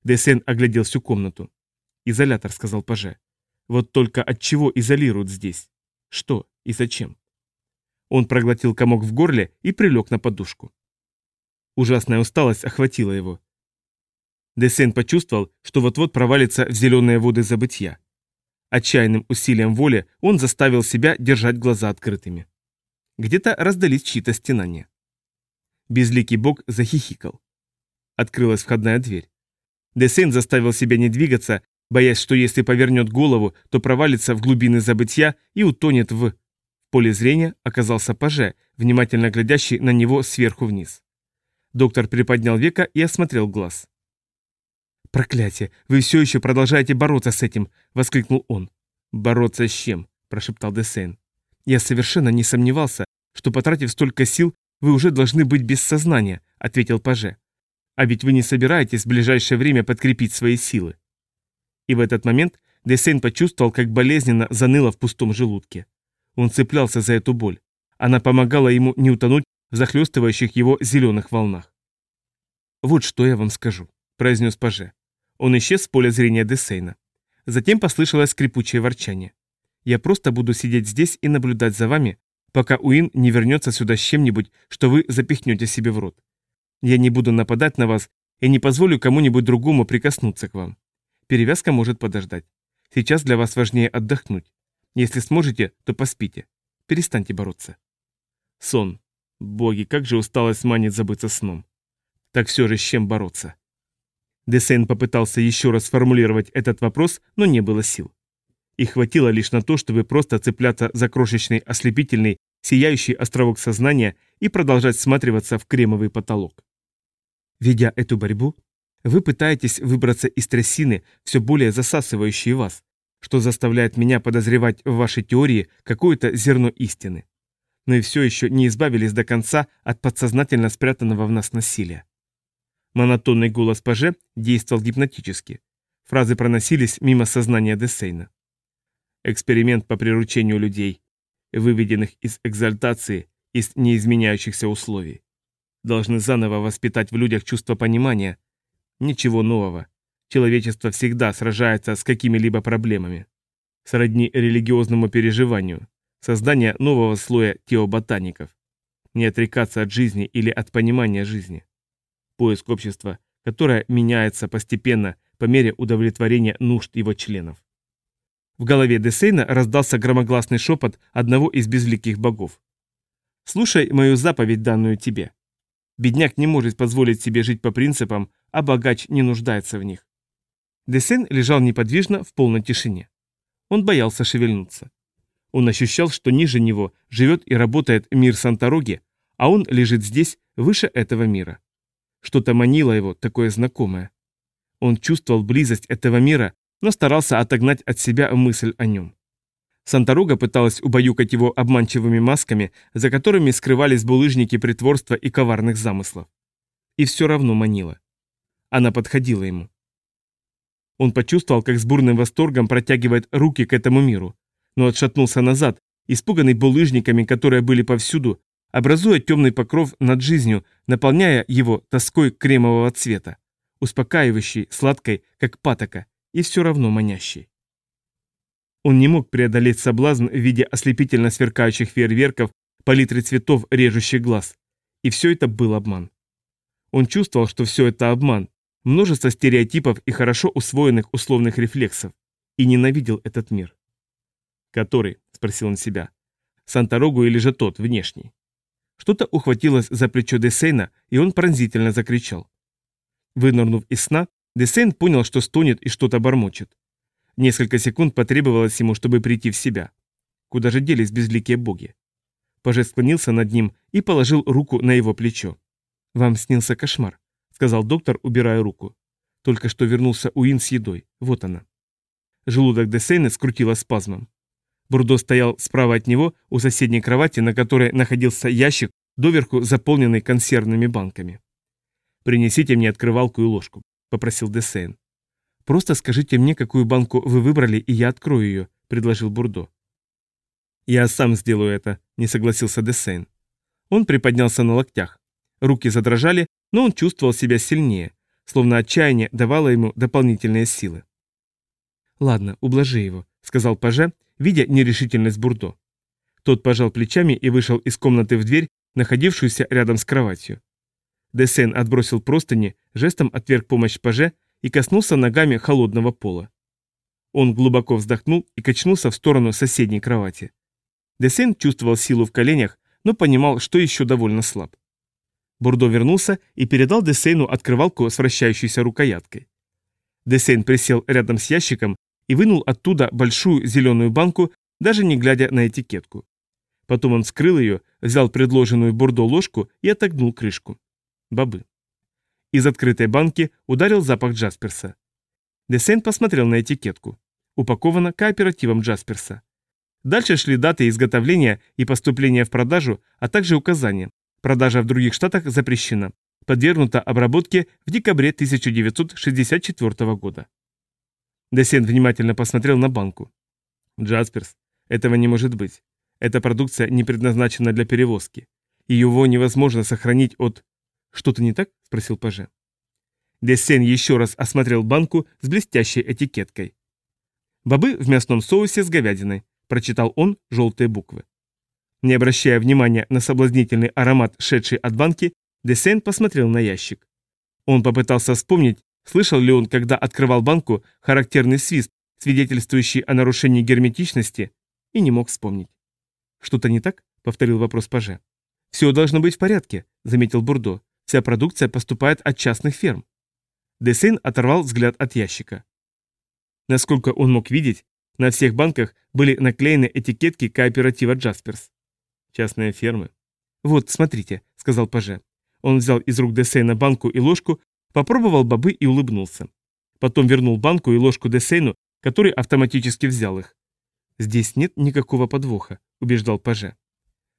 Десен оглядел всю комнату. «Изолятор», — сказал Паже. «Вот только от чего изолируют здесь? Что и зачем?» Он проглотил комок в горле и прилег на подушку. Ужасная усталость охватила его. Десен почувствовал, что вот-вот провалится в зеленые воды забытья. Отчаянным усилием воли он заставил себя держать глаза открытыми. Где-то раздались чьи-то стенания. Безликий бог захихикал. Открылась входная дверь. Десен заставил себя не двигаться, боясь, что если повернет голову, то провалится в глубины забытья и утонет в... В поле зрения оказался паже, внимательно глядящий на него сверху вниз. Доктор приподнял века и осмотрел глаз. «Проклятие! Вы все еще продолжаете бороться с этим!» — воскликнул он. «Бороться с чем?» — прошептал Десейн. «Я совершенно не сомневался, что, потратив столько сил, вы уже должны быть без сознания», — ответил Паже. «А ведь вы не собираетесь в ближайшее время подкрепить свои силы». И в этот момент Десейн почувствовал, как болезненно заныло в пустом желудке. Он цеплялся за эту боль. Она помогала ему не утонуть в захлестывающих его зеленых волнах. «Вот что я вам скажу», — произнес Паже. Он исчез с поля зрения Десейна. Затем послышалось скрипучее ворчание. «Я просто буду сидеть здесь и наблюдать за вами, пока Уин не вернется сюда с чем-нибудь, что вы запихнете себе в рот. Я не буду нападать на вас и не позволю кому-нибудь другому прикоснуться к вам. Перевязка может подождать. Сейчас для вас важнее отдохнуть. Если сможете, то поспите. Перестаньте бороться». Сон. Боги, как же усталость манит забыться сном. Так все же с чем бороться? Десейн попытался еще раз сформулировать этот вопрос, но не было сил. И хватило лишь на то, чтобы просто цепляться за крошечный ослепительный, сияющий островок сознания и продолжать всматриваться в кремовый потолок. Ведя эту борьбу, вы пытаетесь выбраться из трясины, все более засасывающей вас, что заставляет меня подозревать в вашей теории какое-то зерно истины. Но и все еще не избавились до конца от подсознательно спрятанного в нас насилия. Монотонный голос Паже действовал гипнотически. Фразы проносились мимо сознания Десейна. Эксперимент по приручению людей, выведенных из экзальтации, из неизменяющихся условий. Должны заново воспитать в людях чувство понимания. Ничего нового. Человечество всегда сражается с какими-либо проблемами. Сродни религиозному переживанию. Создание нового слоя теоботаников. Не отрекаться от жизни или от понимания жизни поиск общества, которое меняется постепенно по мере удовлетворения нужд его членов. В голове Десейна раздался громогласный шепот одного из безликих богов. Слушай мою заповедь, данную тебе. Бедняк не может позволить себе жить по принципам, а богач не нуждается в них. Десен лежал неподвижно в полной тишине. Он боялся шевельнуться. Он ощущал, что ниже него живет и работает мир Сантороги, а он лежит здесь, выше этого мира. Что-то манило его, такое знакомое. Он чувствовал близость этого мира, но старался отогнать от себя мысль о нем. Санторога пыталась убаюкать его обманчивыми масками, за которыми скрывались булыжники притворства и коварных замыслов. И все равно манила. Она подходила ему. Он почувствовал, как с бурным восторгом протягивает руки к этому миру, но отшатнулся назад, испуганный булыжниками, которые были повсюду, образуя темный покров над жизнью, наполняя его тоской кремового цвета, успокаивающей, сладкой, как патока, и все равно манящей. Он не мог преодолеть соблазн в виде ослепительно сверкающих фейерверков, палитры цветов, режущих глаз. И все это был обман. Он чувствовал, что все это обман, множество стереотипов и хорошо усвоенных условных рефлексов, и ненавидел этот мир. «Который?» – спросил он себя. «Санторогу или же тот, внешний?» Что-то ухватилось за плечо Десейна, и он пронзительно закричал. Вынырнув из сна, Десейн понял, что стонет и что-то бормочет. Несколько секунд потребовалось ему, чтобы прийти в себя. Куда же делись безликие боги? Паже склонился над ним и положил руку на его плечо. «Вам снился кошмар», — сказал доктор, убирая руку. Только что вернулся Уин с едой. Вот она. Желудок Десейна скрутило спазмом. Бурдо стоял справа от него у соседней кровати, на которой находился ящик, доверху заполненный консервными банками. «Принесите мне открывалку и ложку», — попросил Десейн. «Просто скажите мне, какую банку вы выбрали, и я открою ее», — предложил Бурдо. «Я сам сделаю это», — не согласился Десейн. Он приподнялся на локтях. Руки задрожали, но он чувствовал себя сильнее, словно отчаяние давало ему дополнительные силы. «Ладно, ублажи его», — сказал Паже, видя нерешительность Бурдо. Тот пожал плечами и вышел из комнаты в дверь, находившуюся рядом с кроватью. Десен отбросил простыни, жестом отверг помощь Паже и коснулся ногами холодного пола. Он глубоко вздохнул и качнулся в сторону соседней кровати. Десен чувствовал силу в коленях, но понимал, что еще довольно слаб. Бурдо вернулся и передал Десейну открывалку с вращающейся рукояткой. Десейн присел рядом с ящиком и вынул оттуда большую зеленую банку, даже не глядя на этикетку. Потом он вскрыл ее, взял предложенную Бурдо ложку и отогнул крышку. Бобы. Из открытой банки ударил запах Джасперса. Десен посмотрел на этикетку. Упаковано кооперативом Джасперса. Дальше шли даты изготовления и поступления в продажу, а также указания. Продажа в других штатах запрещена. Подвергнута обработке в декабре 1964 года. Десен внимательно посмотрел на банку. Джасперс, этого не может быть. Эта продукция не предназначена для перевозки. И его невозможно сохранить от... «Что-то не так?» – спросил Паже. Десен еще раз осмотрел банку с блестящей этикеткой. «Бобы в мясном соусе с говядиной», – прочитал он желтые буквы. Не обращая внимания на соблазнительный аромат, шедший от банки, Десен посмотрел на ящик. Он попытался вспомнить, слышал ли он, когда открывал банку, характерный свист, свидетельствующий о нарушении герметичности, и не мог вспомнить. «Что-то не так?» — повторил вопрос Паже. «Все должно быть в порядке», — заметил Бурдо. Вся продукция поступает от частных ферм. Десейн оторвал взгляд от ящика. Насколько он мог видеть, на всех банках были наклеены этикетки кооператива Джасперс. Частные фермы. «Вот, смотрите», — сказал Паже. Он взял из рук Десейна банку и ложку, попробовал бобы и улыбнулся. Потом вернул банку и ложку Десейну, который автоматически взял их. «Здесь нет никакого подвоха», — убеждал Паже.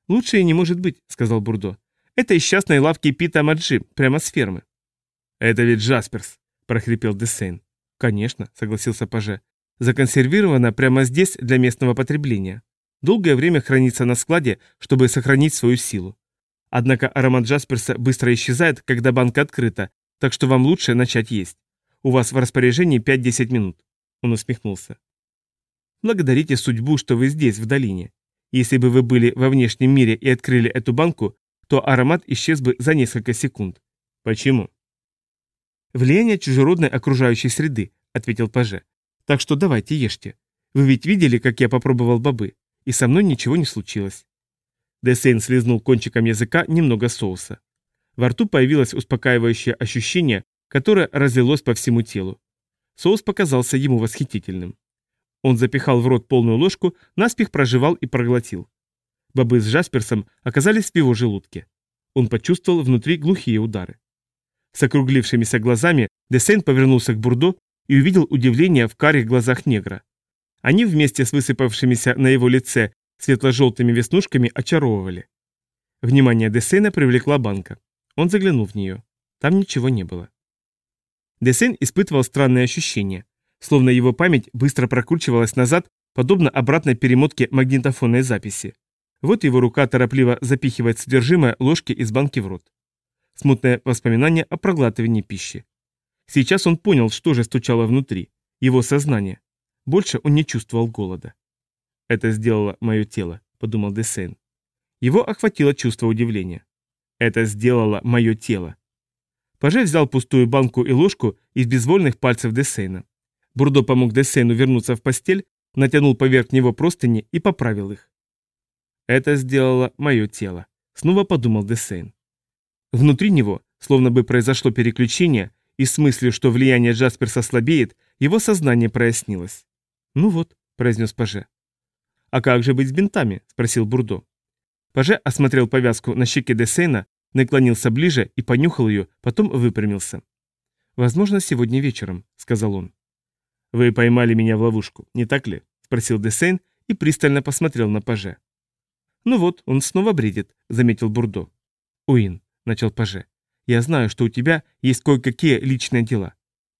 «Лучше и не может быть», — сказал Бурдо. Это из частной лавки Пита Маджи, прямо с фермы. Это ведь Джасперс, прохрипел Десейн. Конечно, согласился Паже. Законсервировано прямо здесь для местного потребления. Долгое время хранится на складе, чтобы сохранить свою силу. Однако аромат Джасперса быстро исчезает, когда банка открыта, так что вам лучше начать есть. У вас в распоряжении 5-10 минут. Он усмехнулся. Благодарите судьбу, что вы здесь, в долине. Если бы вы были во внешнем мире и открыли эту банку, то аромат исчез бы за несколько секунд. Почему? Влияние чужеродной окружающей среды, ответил Паже. Так что давайте ешьте. Вы ведь видели, как я попробовал бобы, и со мной ничего не случилось. Десейн слезнул кончиком языка немного соуса. Во рту появилось успокаивающее ощущение, которое разлилось по всему телу. Соус показался ему восхитительным. Он запихал в рот полную ложку, наспех прожевал и проглотил. Бобы с Жасперсом оказались в его желудке. Он почувствовал внутри глухие удары. С округлившимися глазами Десейн повернулся к Бурдо и увидел удивление в карих глазах негра. Они вместе с высыпавшимися на его лице светло-желтыми веснушками очаровывали. Внимание Десейна привлекла банка. Он заглянул в нее. Там ничего не было. Десейн испытывал странные ощущения, словно его память быстро прокручивалась назад, подобно обратной перемотке магнитофонной записи. Вот его рука торопливо запихивает содержимое ложки из банки в рот. Смутное воспоминание о проглатывании пищи. Сейчас он понял, что же стучало внутри. Его сознание. Больше он не чувствовал голода. «Это сделало мое тело», — подумал Десейн. Его охватило чувство удивления. «Это сделало мое тело». Паже взял пустую банку и ложку из безвольных пальцев Десейна. Бурдо помог Десейну вернуться в постель, натянул поверх него простыни и поправил их. «Это сделало мое тело», — снова подумал Десейн. Внутри него, словно бы произошло переключение, и с мыслью, что влияние Джасперса слабеет, его сознание прояснилось. «Ну вот», — произнес Паже. «А как же быть с бинтами?» — спросил Бурдо. Паже осмотрел повязку на щеке Десейна, наклонился ближе и понюхал ее, потом выпрямился. «Возможно, сегодня вечером», — сказал он. «Вы поймали меня в ловушку, не так ли?» — спросил Десейн и пристально посмотрел на Паже. «Ну вот, он снова бредит», — заметил Бурдо. «Уин», — начал Паже, — «я знаю, что у тебя есть кое-какие личные дела.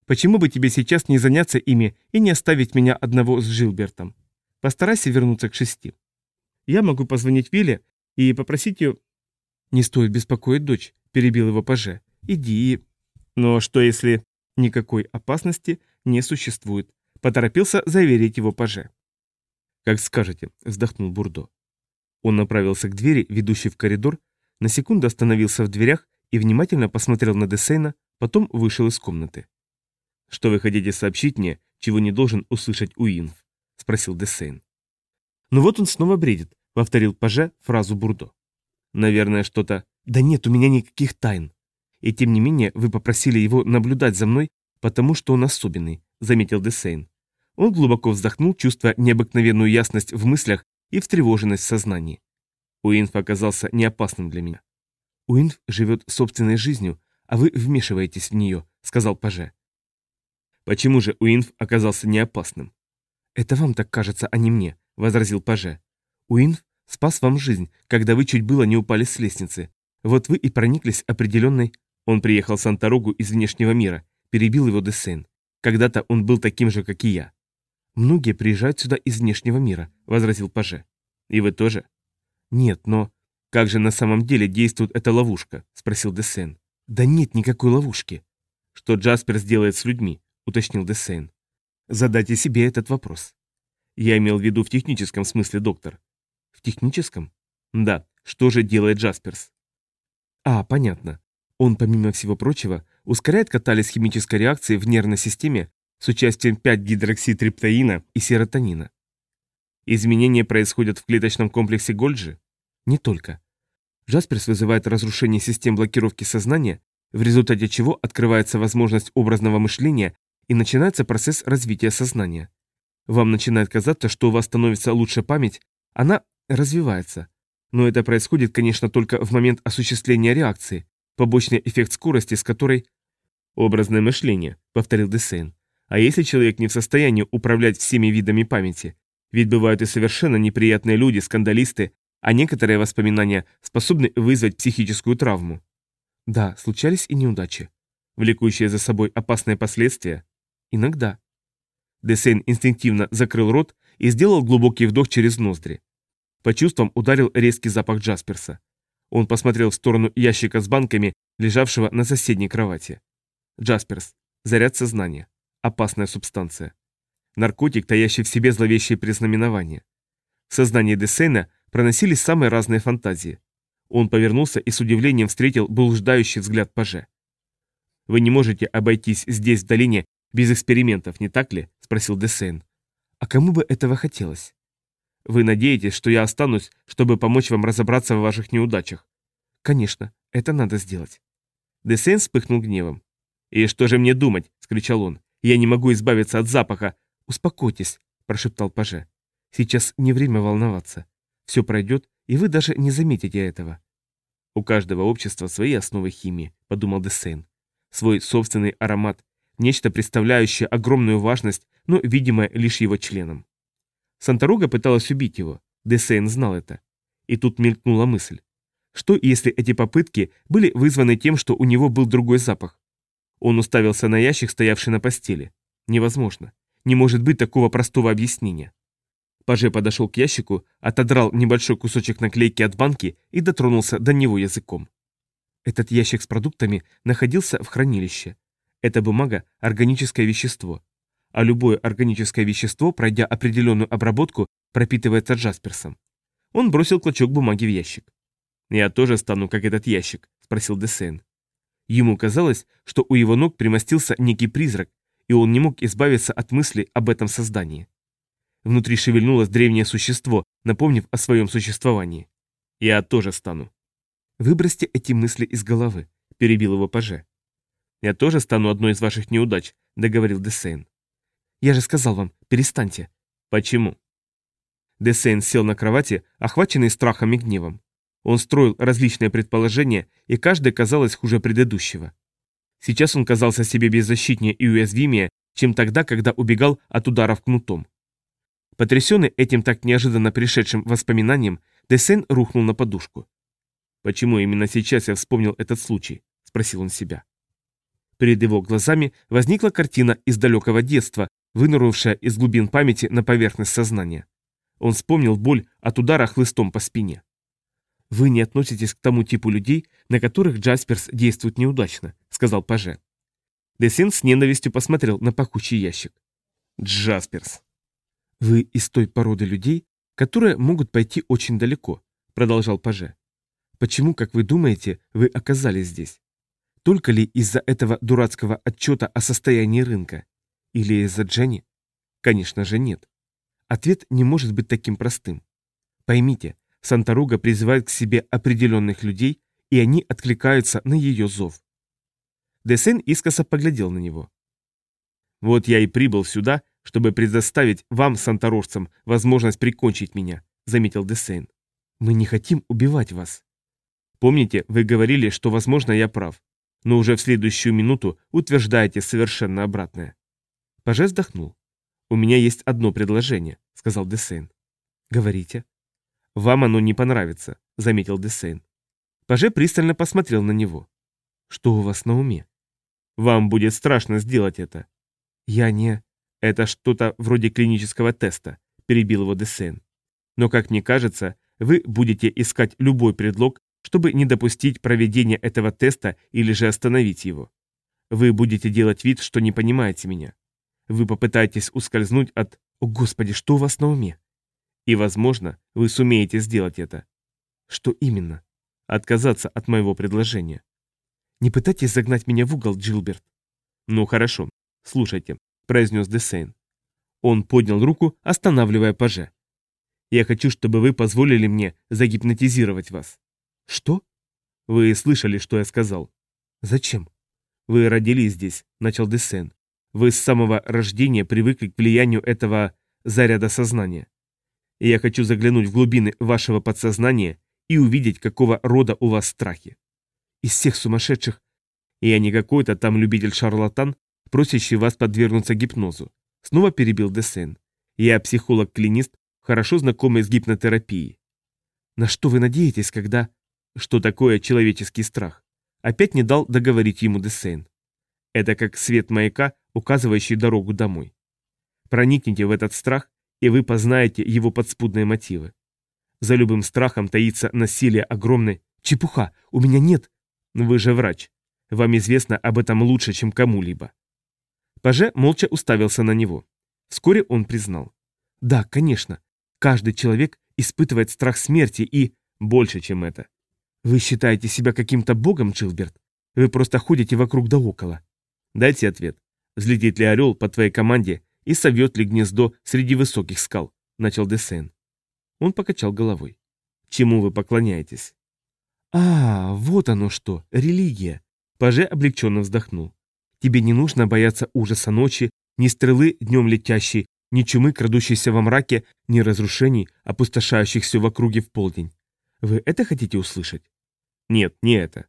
Почему бы тебе сейчас не заняться ими и не оставить меня одного с Жилбертом? Постарайся вернуться к шести. Я могу позвонить Вилле и попросить ее...» «Не стоит беспокоить дочь», — перебил его Паже. «Иди и...» «Но что если...» «Никакой опасности не существует», — поторопился заверить его Паже. «Как скажете», — вздохнул Бурдо. Он направился к двери, ведущей в коридор, на секунду остановился в дверях и внимательно посмотрел на Десейна, потом вышел из комнаты. «Что вы хотите сообщить мне, чего не должен услышать Уинф?» — спросил Десейн. «Ну вот он снова бредит», — повторил Паже фразу Бурдо. «Наверное, что-то...» «Да нет у меня никаких тайн. И тем не менее вы попросили его наблюдать за мной, потому что он особенный», — заметил Десейн. Он глубоко вздохнул, чувствуя необыкновенную ясность в мыслях и встревоженность в сознании. Уинф оказался не опасным для меня. «Уинф живет собственной жизнью, а вы вмешиваетесь в нее», — сказал Паже. «Почему же Уинф оказался не опасным?» «Это вам так кажется, а не мне», — возразил Паже. «Уинф спас вам жизнь, когда вы чуть было не упали с лестницы. Вот вы и прониклись определенной...» Он приехал с Антарогу из внешнего мира, перебил его Десейн. Когда-то он был таким же, как и я. «Многие приезжают сюда из внешнего мира», — возразил Паже. «И вы тоже?» «Нет, но...» «Как же на самом деле действует эта ловушка?» — спросил Десен. «Да нет никакой ловушки». «Что Джаспер сделает с людьми?» — уточнил Десен. «Задайте себе этот вопрос». «Я имел в виду в техническом смысле, доктор». «В техническом?» «Да. Что же делает Джасперс?» «А, понятно. Он, помимо всего прочего, ускоряет катализ химической реакции в нервной системе с участием 5-гидрокситриптоина и серотонина. Изменения происходят в клеточном комплексе Гольджи? Не только. Джасперс вызывает разрушение систем блокировки сознания, в результате чего открывается возможность образного мышления и начинается процесс развития сознания. Вам начинает казаться, что у вас становится лучше память, она развивается. Но это происходит, конечно, только в момент осуществления реакции, побочный эффект скорости, с которой... «Образное мышление», — повторил Десейн. А если человек не в состоянии управлять всеми видами памяти? Ведь бывают и совершенно неприятные люди, скандалисты, а некоторые воспоминания способны вызвать психическую травму. Да, случались и неудачи. Влекущие за собой опасные последствия? Иногда. Десейн инстинктивно закрыл рот и сделал глубокий вдох через ноздри. По чувствам ударил резкий запах Джасперса. Он посмотрел в сторону ящика с банками, лежавшего на соседней кровати. Джасперс. Заряд сознания опасная субстанция. Наркотик, таящий в себе зловещие признаменования. В сознании Десейна проносились самые разные фантазии. Он повернулся и с удивлением встретил блуждающий взгляд Паже. «Вы не можете обойтись здесь, в долине, без экспериментов, не так ли?» – спросил Десейн. «А кому бы этого хотелось?» Вы надеетесь, что я останусь, чтобы помочь вам разобраться в ваших неудачах? Конечно, это надо сделать. Десейн вспыхнул гневом. «И что же мне думать?» – скричал он. «Я не могу избавиться от запаха». «Успокойтесь», – прошептал Паже. «Сейчас не время волноваться. Все пройдет, и вы даже не заметите этого». «У каждого общества свои основы химии», – подумал Десейн. «Свой собственный аромат, нечто представляющее огромную важность, но видимое лишь его членам». Санторуга пыталась убить его. Десейн знал это. И тут мелькнула мысль. Что, если эти попытки были вызваны тем, что у него был другой запах? Он уставился на ящик, стоявший на постели. Невозможно. Не может быть такого простого объяснения. Паже подошел к ящику, отодрал небольшой кусочек наклейки от банки и дотронулся до него языком. Этот ящик с продуктами находился в хранилище. Эта бумага – органическое вещество. А любое органическое вещество, пройдя определенную обработку, пропитывается джасперсом. Он бросил клочок бумаги в ящик. «Я тоже стану, как этот ящик?» – спросил Десен. Ему казалось, что у его ног примостился некий призрак, и он не мог избавиться от мысли об этом создании. Внутри шевельнулось древнее существо, напомнив о своем существовании. «Я тоже стану». «Выбросьте эти мысли из головы», – перебил его Паже. «Я тоже стану одной из ваших неудач», – договорил Десейн. «Я же сказал вам, перестаньте». «Почему?» Десейн сел на кровати, охваченный страхом и гневом. Он строил различные предположения, и каждое казалось хуже предыдущего. Сейчас он казался себе беззащитнее и уязвимее, чем тогда, когда убегал от ударов кнутом. Потрясенный этим так неожиданно пришедшим воспоминанием, Десен рухнул на подушку. «Почему именно сейчас я вспомнил этот случай?» – спросил он себя. Перед его глазами возникла картина из далекого детства, вынырнувшая из глубин памяти на поверхность сознания. Он вспомнил боль от удара хлыстом по спине. «Вы не относитесь к тому типу людей, на которых Джасперс действует неудачно», — сказал Паже. Десин с ненавистью посмотрел на пахучий ящик. «Джасперс». «Вы из той породы людей, которые могут пойти очень далеко», — продолжал Паже. «Почему, как вы думаете, вы оказались здесь? Только ли из-за этого дурацкого отчета о состоянии рынка? Или из-за Дженни? Конечно же нет. Ответ не может быть таким простым. Поймите, Санта-Руга призывает к себе определенных людей, и они откликаются на ее зов. Десен искоса поглядел на него. «Вот я и прибыл сюда, чтобы предоставить вам, санторожцам, возможность прикончить меня», — заметил Десен. «Мы не хотим убивать вас». «Помните, вы говорили, что, возможно, я прав, но уже в следующую минуту утверждаете совершенно обратное». Паже вздохнул. «У меня есть одно предложение», — сказал Десен. «Говорите». «Вам оно не понравится», — заметил Десейн. Паже пристально посмотрел на него. «Что у вас на уме?» «Вам будет страшно сделать это». «Я не...» «Это что-то вроде клинического теста», — перебил его Десейн. «Но, как мне кажется, вы будете искать любой предлог, чтобы не допустить проведения этого теста или же остановить его. Вы будете делать вид, что не понимаете меня. Вы попытаетесь ускользнуть от... О, Господи, что у вас на уме? И, возможно, вы сумеете сделать это. Что именно? Отказаться от моего предложения. Не пытайтесь загнать меня в угол, Джилберт. Ну хорошо, слушайте, произнес Десейн. Он поднял руку, останавливая паже. Я хочу, чтобы вы позволили мне загипнотизировать вас. Что? Вы слышали, что я сказал? Зачем? Вы родились здесь, начал Десен. Вы с самого рождения привыкли к влиянию этого заряда сознания и я хочу заглянуть в глубины вашего подсознания и увидеть, какого рода у вас страхи. Из всех сумасшедших. Я не какой-то там любитель-шарлатан, просящий вас подвергнуться гипнозу. Снова перебил Десен. Я психолог-клинист, хорошо знакомый с гипнотерапией. На что вы надеетесь, когда... Что такое человеческий страх? Опять не дал договорить ему Десен. Это как свет маяка, указывающий дорогу домой. Проникните в этот страх и вы познаете его подспудные мотивы. За любым страхом таится насилие огромной... Чепуха, у меня нет... Вы же врач. Вам известно об этом лучше, чем кому-либо. Паже молча уставился на него. Вскоре он признал. Да, конечно. Каждый человек испытывает страх смерти и... Больше, чем это. Вы считаете себя каким-то богом, Джилберт? Вы просто ходите вокруг да около. Дайте ответ. Взлетит ли орел по твоей команде и совьет ли гнездо среди высоких скал, начал Десен. Он покачал головой. Чему вы поклоняетесь? А, вот оно что, религия. Паже облегченно вздохнул. Тебе не нужно бояться ужаса ночи, ни стрелы днем летящей, ни чумы, крадущейся во мраке, ни разрушений, опустошающих все в округе в полдень. Вы это хотите услышать? Нет, не это.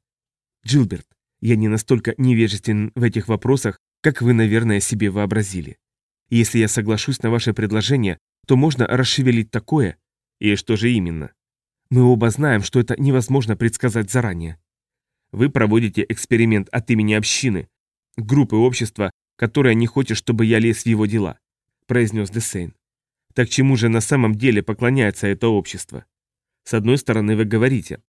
Джилберт, я не настолько невежествен в этих вопросах, как вы, наверное, себе вообразили. Если я соглашусь на ваше предложение, то можно расшевелить такое. И что же именно? Мы оба знаем, что это невозможно предсказать заранее. Вы проводите эксперимент от имени общины, группы общества, которая не хочет, чтобы я лез в его дела, произнес Десейн. Так чему же на самом деле поклоняется это общество? С одной стороны, вы говорите,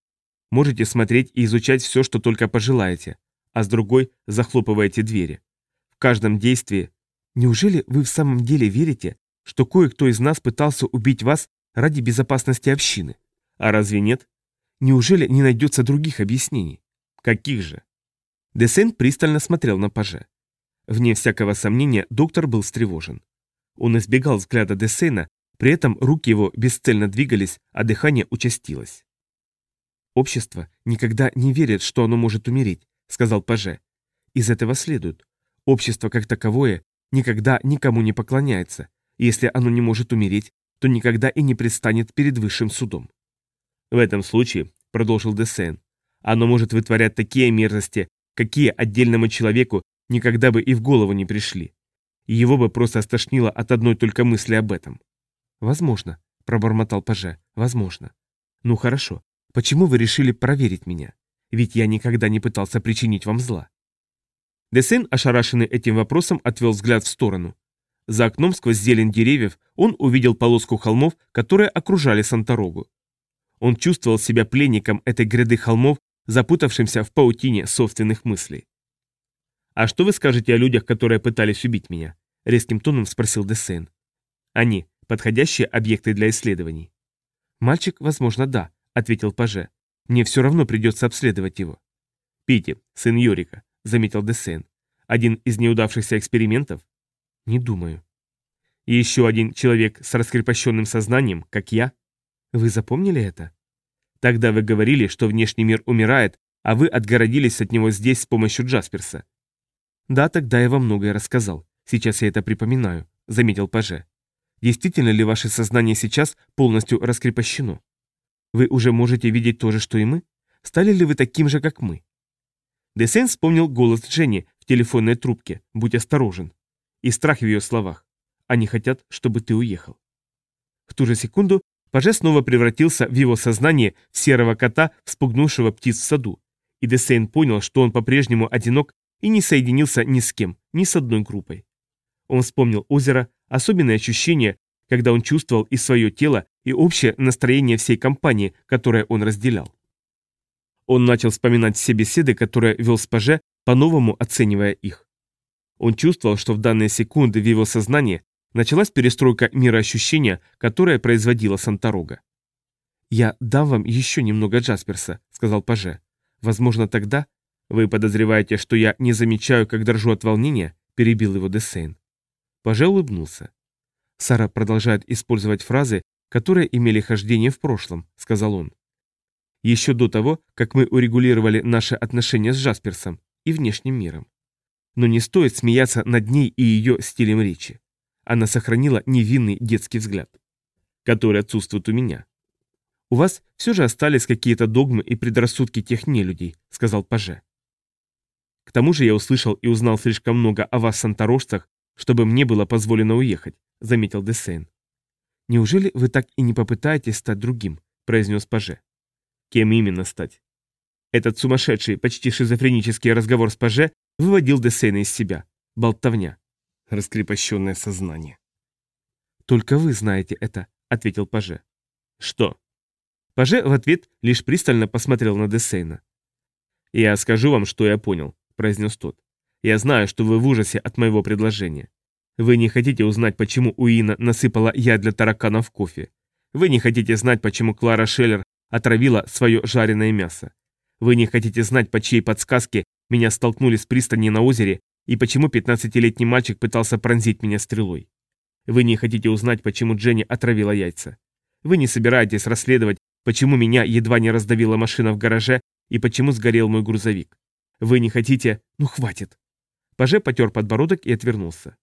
можете смотреть и изучать все, что только пожелаете, а с другой захлопываете двери. В каждом действии. Неужели вы в самом деле верите, что кое-кто из нас пытался убить вас ради безопасности общины? А разве нет? Неужели не найдется других объяснений? Каких же? Десен пристально смотрел на паже. Вне всякого сомнения, доктор был встревожен. Он избегал взгляда Десена, при этом руки его бесцельно двигались, а дыхание участилось. «Общество никогда не верит, что оно может умереть», — сказал Паже. «Из этого следует. Общество как таковое никогда никому не поклоняется. Если оно не может умереть, то никогда и не предстанет перед высшим судом. В этом случае, продолжил Десен, оно может вытворять такие мерзости, какие отдельному человеку никогда бы и в голову не пришли. Его бы просто стошнило от одной только мысли об этом. Возможно, пробормотал Паже, возможно. Ну хорошо, почему вы решили проверить меня? Ведь я никогда не пытался причинить вам зла. Десен, ошарашенный этим вопросом, отвел взгляд в сторону. За окном сквозь зелень деревьев он увидел полоску холмов, которые окружали Санторогу. Он чувствовал себя пленником этой гряды холмов, запутавшимся в паутине собственных мыслей. «А что вы скажете о людях, которые пытались убить меня?» — резким тоном спросил Десейн. «Они — подходящие объекты для исследований». «Мальчик, возможно, да», — ответил Паже. «Мне все равно придется обследовать его». «Пити, сын Йорика», — заметил Десейн. «Один из неудавшихся экспериментов?» «Не думаю». «И еще один человек с раскрепощенным сознанием, как я?» Вы запомнили это? Тогда вы говорили, что внешний мир умирает, а вы отгородились от него здесь с помощью Джасперса. Да, тогда я вам многое рассказал. Сейчас я это припоминаю, заметил Паже. Действительно ли ваше сознание сейчас полностью раскрепощено? Вы уже можете видеть то же, что и мы? Стали ли вы таким же, как мы? Десен вспомнил голос Дженни в телефонной трубке «Будь осторожен» и страх в ее словах. Они хотят, чтобы ты уехал. В ту же секунду Паже снова превратился в его сознание в серого кота, вспугнувшего птиц в саду. И Десейн понял, что он по-прежнему одинок и не соединился ни с кем, ни с одной группой. Он вспомнил озеро, особенное ощущение, когда он чувствовал и свое тело, и общее настроение всей компании, которое он разделял. Он начал вспоминать все беседы, которые вел с Паже, по-новому оценивая их. Он чувствовал, что в данные секунды в его сознании Началась перестройка мироощущения, которое производила Санторога. «Я дам вам еще немного Джасперса», — сказал Паже. «Возможно, тогда...» «Вы подозреваете, что я не замечаю, как дрожу от волнения?» — перебил его Десейн. Паже улыбнулся. «Сара продолжает использовать фразы, которые имели хождение в прошлом», — сказал он. «Еще до того, как мы урегулировали наши отношения с Джасперсом и внешним миром. Но не стоит смеяться над ней и ее стилем речи. Она сохранила невинный детский взгляд, который отсутствует у меня. «У вас все же остались какие-то догмы и предрассудки тех нелюдей», — сказал Паже. «К тому же я услышал и узнал слишком много о вас, санторожцах, чтобы мне было позволено уехать», — заметил Десейн. «Неужели вы так и не попытаетесь стать другим?» — произнес Паже. «Кем именно стать?» Этот сумасшедший, почти шизофренический разговор с Паже выводил Десейна из себя. Болтовня раскрепощенное сознание. «Только вы знаете это», — ответил Паже. «Что?» Паже в ответ лишь пристально посмотрел на Десейна. «Я скажу вам, что я понял», — произнес тот. «Я знаю, что вы в ужасе от моего предложения. Вы не хотите узнать, почему Уина насыпала яд для тараканов в кофе. Вы не хотите знать, почему Клара Шеллер отравила свое жареное мясо. Вы не хотите знать, по чьей подсказке меня столкнули с пристани на озере и почему 15-летний мальчик пытался пронзить меня стрелой. Вы не хотите узнать, почему Дженни отравила яйца. Вы не собираетесь расследовать, почему меня едва не раздавила машина в гараже и почему сгорел мой грузовик. Вы не хотите... Ну, хватит. Паже потер подбородок и отвернулся.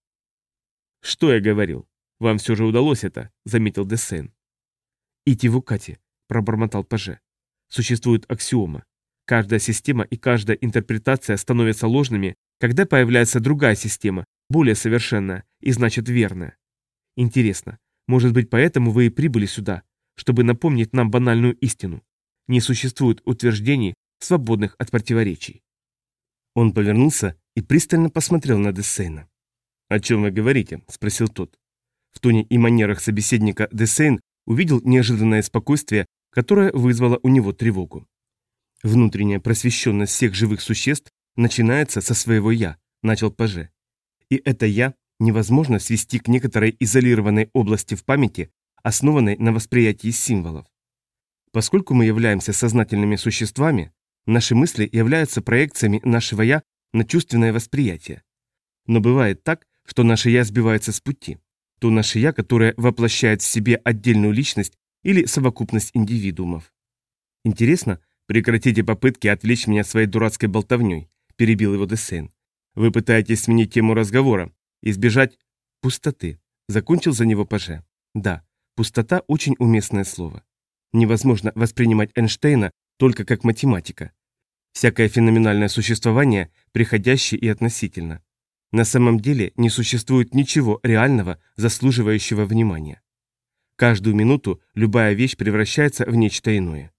«Что я говорил? Вам все же удалось это», — заметил Десен. «Идти в Укате», — пробормотал Паже. «Существует аксиома. Каждая система и каждая интерпретация становятся ложными, когда появляется другая система, более совершенная и значит верная. Интересно, может быть поэтому вы и прибыли сюда, чтобы напомнить нам банальную истину. Не существует утверждений, свободных от противоречий. Он повернулся и пристально посмотрел на Десейна. «О чем вы говорите?» – спросил тот. В тоне и манерах собеседника Десейн увидел неожиданное спокойствие, которое вызвало у него тревогу. Внутренняя просвещенность всех живых существ начинается со своего «я», начал Паже. И это «я» невозможно свести к некоторой изолированной области в памяти, основанной на восприятии символов. Поскольку мы являемся сознательными существами, наши мысли являются проекциями нашего «я» на чувственное восприятие. Но бывает так, что наше «я» сбивается с пути. То наше «я», которое воплощает в себе отдельную личность или совокупность индивидуумов. Интересно, прекратите попытки отвлечь меня своей дурацкой болтовней, перебил его Десейн. Вы пытаетесь сменить тему разговора, избежать пустоты. Закончил за него Паже. Да, пустота – очень уместное слово. Невозможно воспринимать Эйнштейна только как математика. Всякое феноменальное существование приходящее и относительно. На самом деле не существует ничего реального, заслуживающего внимания. Каждую минуту любая вещь превращается в нечто иное.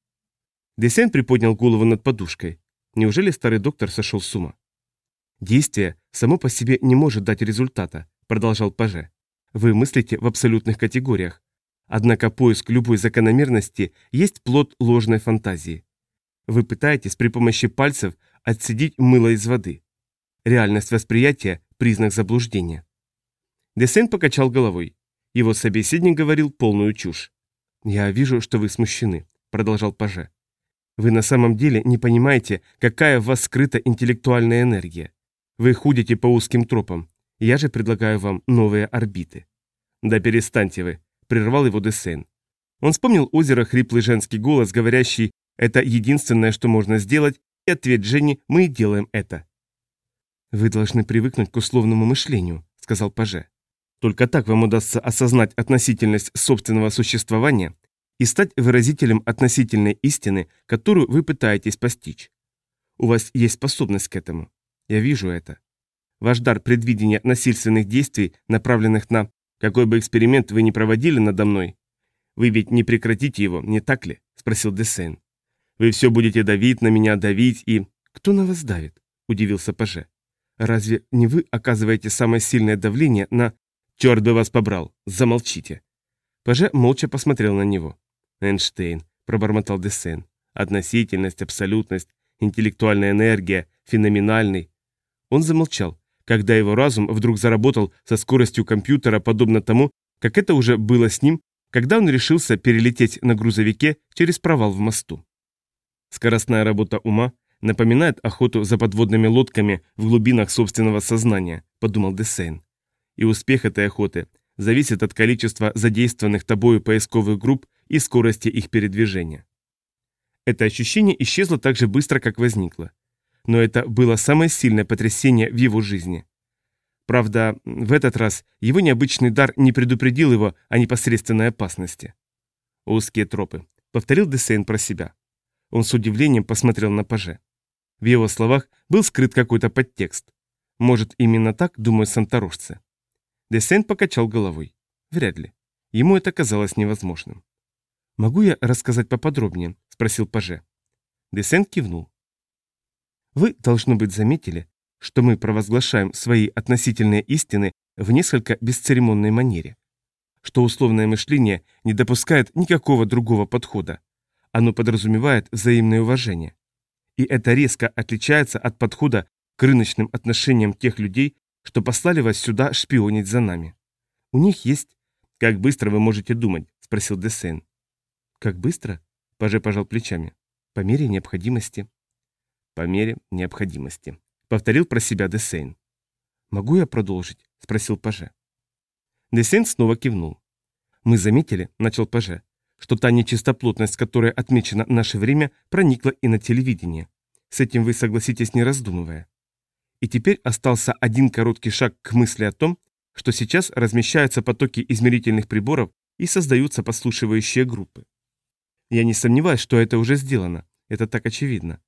Десен приподнял голову над подушкой. Неужели старый доктор сошел с ума? Действие само по себе не может дать результата, продолжал Паже. Вы мыслите в абсолютных категориях. Однако поиск любой закономерности есть плод ложной фантазии. Вы пытаетесь при помощи пальцев отцедить мыло из воды. Реальность восприятия – признак заблуждения. Десен покачал головой. Его собеседник говорил полную чушь. «Я вижу, что вы смущены», – продолжал Паже. «Вы на самом деле не понимаете, какая в вас скрыта интеллектуальная энергия. Вы ходите по узким тропам. Я же предлагаю вам новые орбиты». «Да перестаньте вы», – прервал его Десен. Он вспомнил озеро, хриплый женский голос, говорящий «Это единственное, что можно сделать», и ответ Жени «Мы делаем это». «Вы должны привыкнуть к условному мышлению», – сказал Паже. «Только так вам удастся осознать относительность собственного существования и стать выразителем относительной истины, которую вы пытаетесь постичь. У вас есть способность к этому. Я вижу это. Ваш дар предвидения насильственных действий, направленных на какой бы эксперимент вы ни проводили надо мной. Вы ведь не прекратите его, не так ли? спросил Десейн. Вы все будете давить на меня, давить и... Кто на вас давит? удивился Паже. Разве не вы оказываете самое сильное давление на... Черт бы вас побрал, замолчите. Паже молча посмотрел на него. Эйнштейн, пробормотал Десейн. Относительность, абсолютность, интеллектуальная энергия, феноменальный. Он замолчал, когда его разум вдруг заработал со скоростью компьютера, подобно тому, как это уже было с ним, когда он решился перелететь на грузовике через провал в мосту. Скоростная работа ума напоминает охоту за подводными лодками в глубинах собственного сознания, подумал Десейн. И успех этой охоты зависит от количества задействованных тобою поисковых групп и скорости их передвижения. Это ощущение исчезло так же быстро, как возникло но это было самое сильное потрясение в его жизни. Правда, в этот раз его необычный дар не предупредил его о непосредственной опасности. «Узкие тропы», — повторил Десейн про себя. Он с удивлением посмотрел на Паже. В его словах был скрыт какой-то подтекст. Может, именно так думают санторожцы. Десейн покачал головой. Вряд ли. Ему это казалось невозможным. «Могу я рассказать поподробнее?» – спросил Паже. Десен кивнул. Вы, должно быть, заметили, что мы провозглашаем свои относительные истины в несколько бесцеремонной манере. Что условное мышление не допускает никакого другого подхода. Оно подразумевает взаимное уважение. И это резко отличается от подхода к рыночным отношениям тех людей, что послали вас сюда шпионить за нами. У них есть... «Как быстро вы можете думать?» – спросил Десен. «Как быстро?» – Паже пожал плечами. «По мере необходимости». По мере необходимости. Повторил про себя Десейн. «Могу я продолжить?» – спросил Паже. Десейн снова кивнул. «Мы заметили», – начал Паже, что та нечистоплотность, которая отмечена наше время, проникла и на телевидение. С этим вы согласитесь, не раздумывая. И теперь остался один короткий шаг к мысли о том, что сейчас размещаются потоки измерительных приборов и создаются послушивающие группы. Я не сомневаюсь, что это уже сделано, это так очевидно.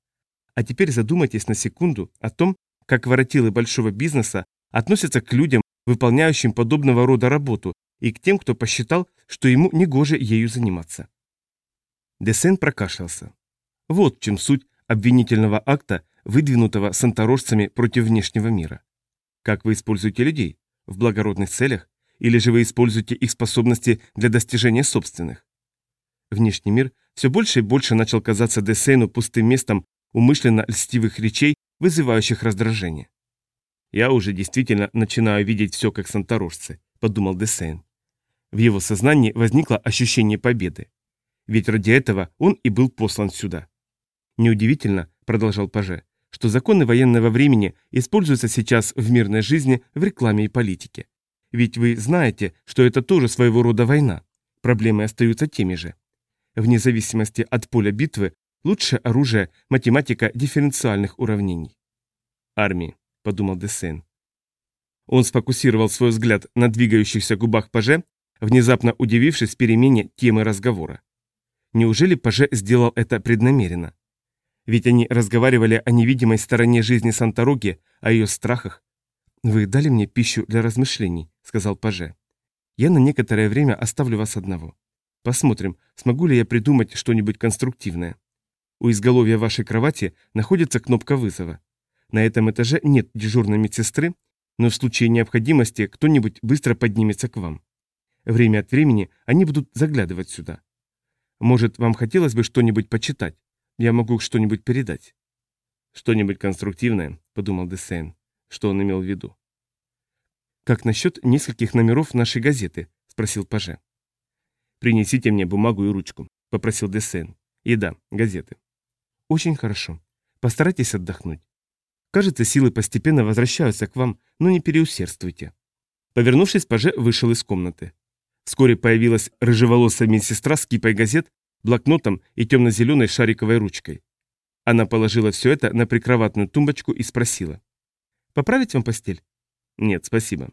А теперь задумайтесь на секунду о том, как воротилы большого бизнеса относятся к людям, выполняющим подобного рода работу, и к тем, кто посчитал, что ему негоже ею заниматься. Десен прокашлялся. Вот в чем суть обвинительного акта, выдвинутого санторожцами против внешнего мира. Как вы используете людей? В благородных целях? Или же вы используете их способности для достижения собственных? Внешний мир все больше и больше начал казаться Десейну пустым местом умышленно льстивых речей, вызывающих раздражение. «Я уже действительно начинаю видеть все как санторожцы», — подумал Десейн. В его сознании возникло ощущение победы. Ведь ради этого он и был послан сюда. Неудивительно, продолжал Паже, что законы военного времени используются сейчас в мирной жизни, в рекламе и политике. Ведь вы знаете, что это тоже своего рода война. Проблемы остаются теми же. Вне зависимости от поля битвы, лучшее оружие – математика дифференциальных уравнений. «Армии», – подумал Десен. Он сфокусировал свой взгляд на двигающихся губах Паже внезапно удивившись перемене темы разговора. Неужели Паже сделал это преднамеренно? Ведь они разговаривали о невидимой стороне жизни Сантороги, о ее страхах. «Вы дали мне пищу для размышлений», — сказал Паже. «Я на некоторое время оставлю вас одного. Посмотрим, смогу ли я придумать что-нибудь конструктивное. У изголовья вашей кровати находится кнопка вызова. На этом этаже нет дежурной медсестры, но в случае необходимости кто-нибудь быстро поднимется к вам. Время от времени они будут заглядывать сюда. Может, вам хотелось бы что-нибудь почитать? Я могу что-нибудь передать. Что-нибудь конструктивное, подумал Десейн. Что он имел в виду? Как насчет нескольких номеров нашей газеты? Спросил Паже. Принесите мне бумагу и ручку, попросил Десейн. И да, газеты. Очень хорошо. Постарайтесь отдохнуть. Кажется, силы постепенно возвращаются к вам, но не переусердствуйте. Повернувшись, Паже вышел из комнаты. Вскоре появилась рыжеволосая медсестра с кипой газет, блокнотом и темно-зеленой шариковой ручкой. Она положила все это на прикроватную тумбочку и спросила. «Поправить вам постель?» «Нет, спасибо».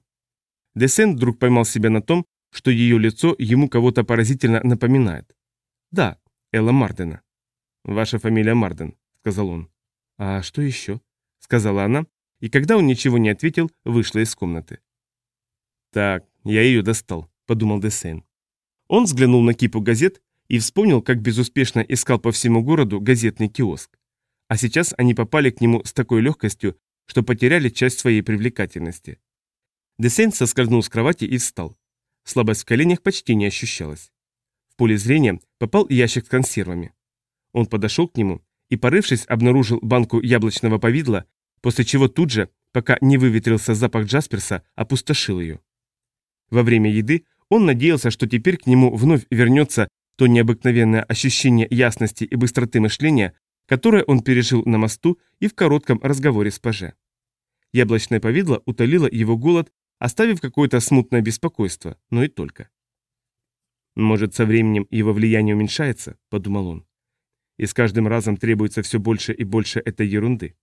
Десен вдруг поймал себя на том, что ее лицо ему кого-то поразительно напоминает. «Да, Элла Мардена». «Ваша фамилия Марден», — сказал он. «А что еще?» — сказала она, и когда он ничего не ответил, вышла из комнаты. «Так, я ее достал», – подумал Десейн. Он взглянул на кипу газет и вспомнил, как безуспешно искал по всему городу газетный киоск. А сейчас они попали к нему с такой легкостью, что потеряли часть своей привлекательности. Десейн соскользнул с кровати и встал. Слабость в коленях почти не ощущалась. В поле зрения попал ящик с консервами. Он подошел к нему и, порывшись, обнаружил банку яблочного повидла, после чего тут же, пока не выветрился запах Джасперса, опустошил ее. Во время еды он надеялся, что теперь к нему вновь вернется то необыкновенное ощущение ясности и быстроты мышления, которое он пережил на мосту и в коротком разговоре с Паже. Яблочное повидло утолило его голод, оставив какое-то смутное беспокойство, но и только. «Может, со временем его влияние уменьшается?» – подумал он. «И с каждым разом требуется все больше и больше этой ерунды.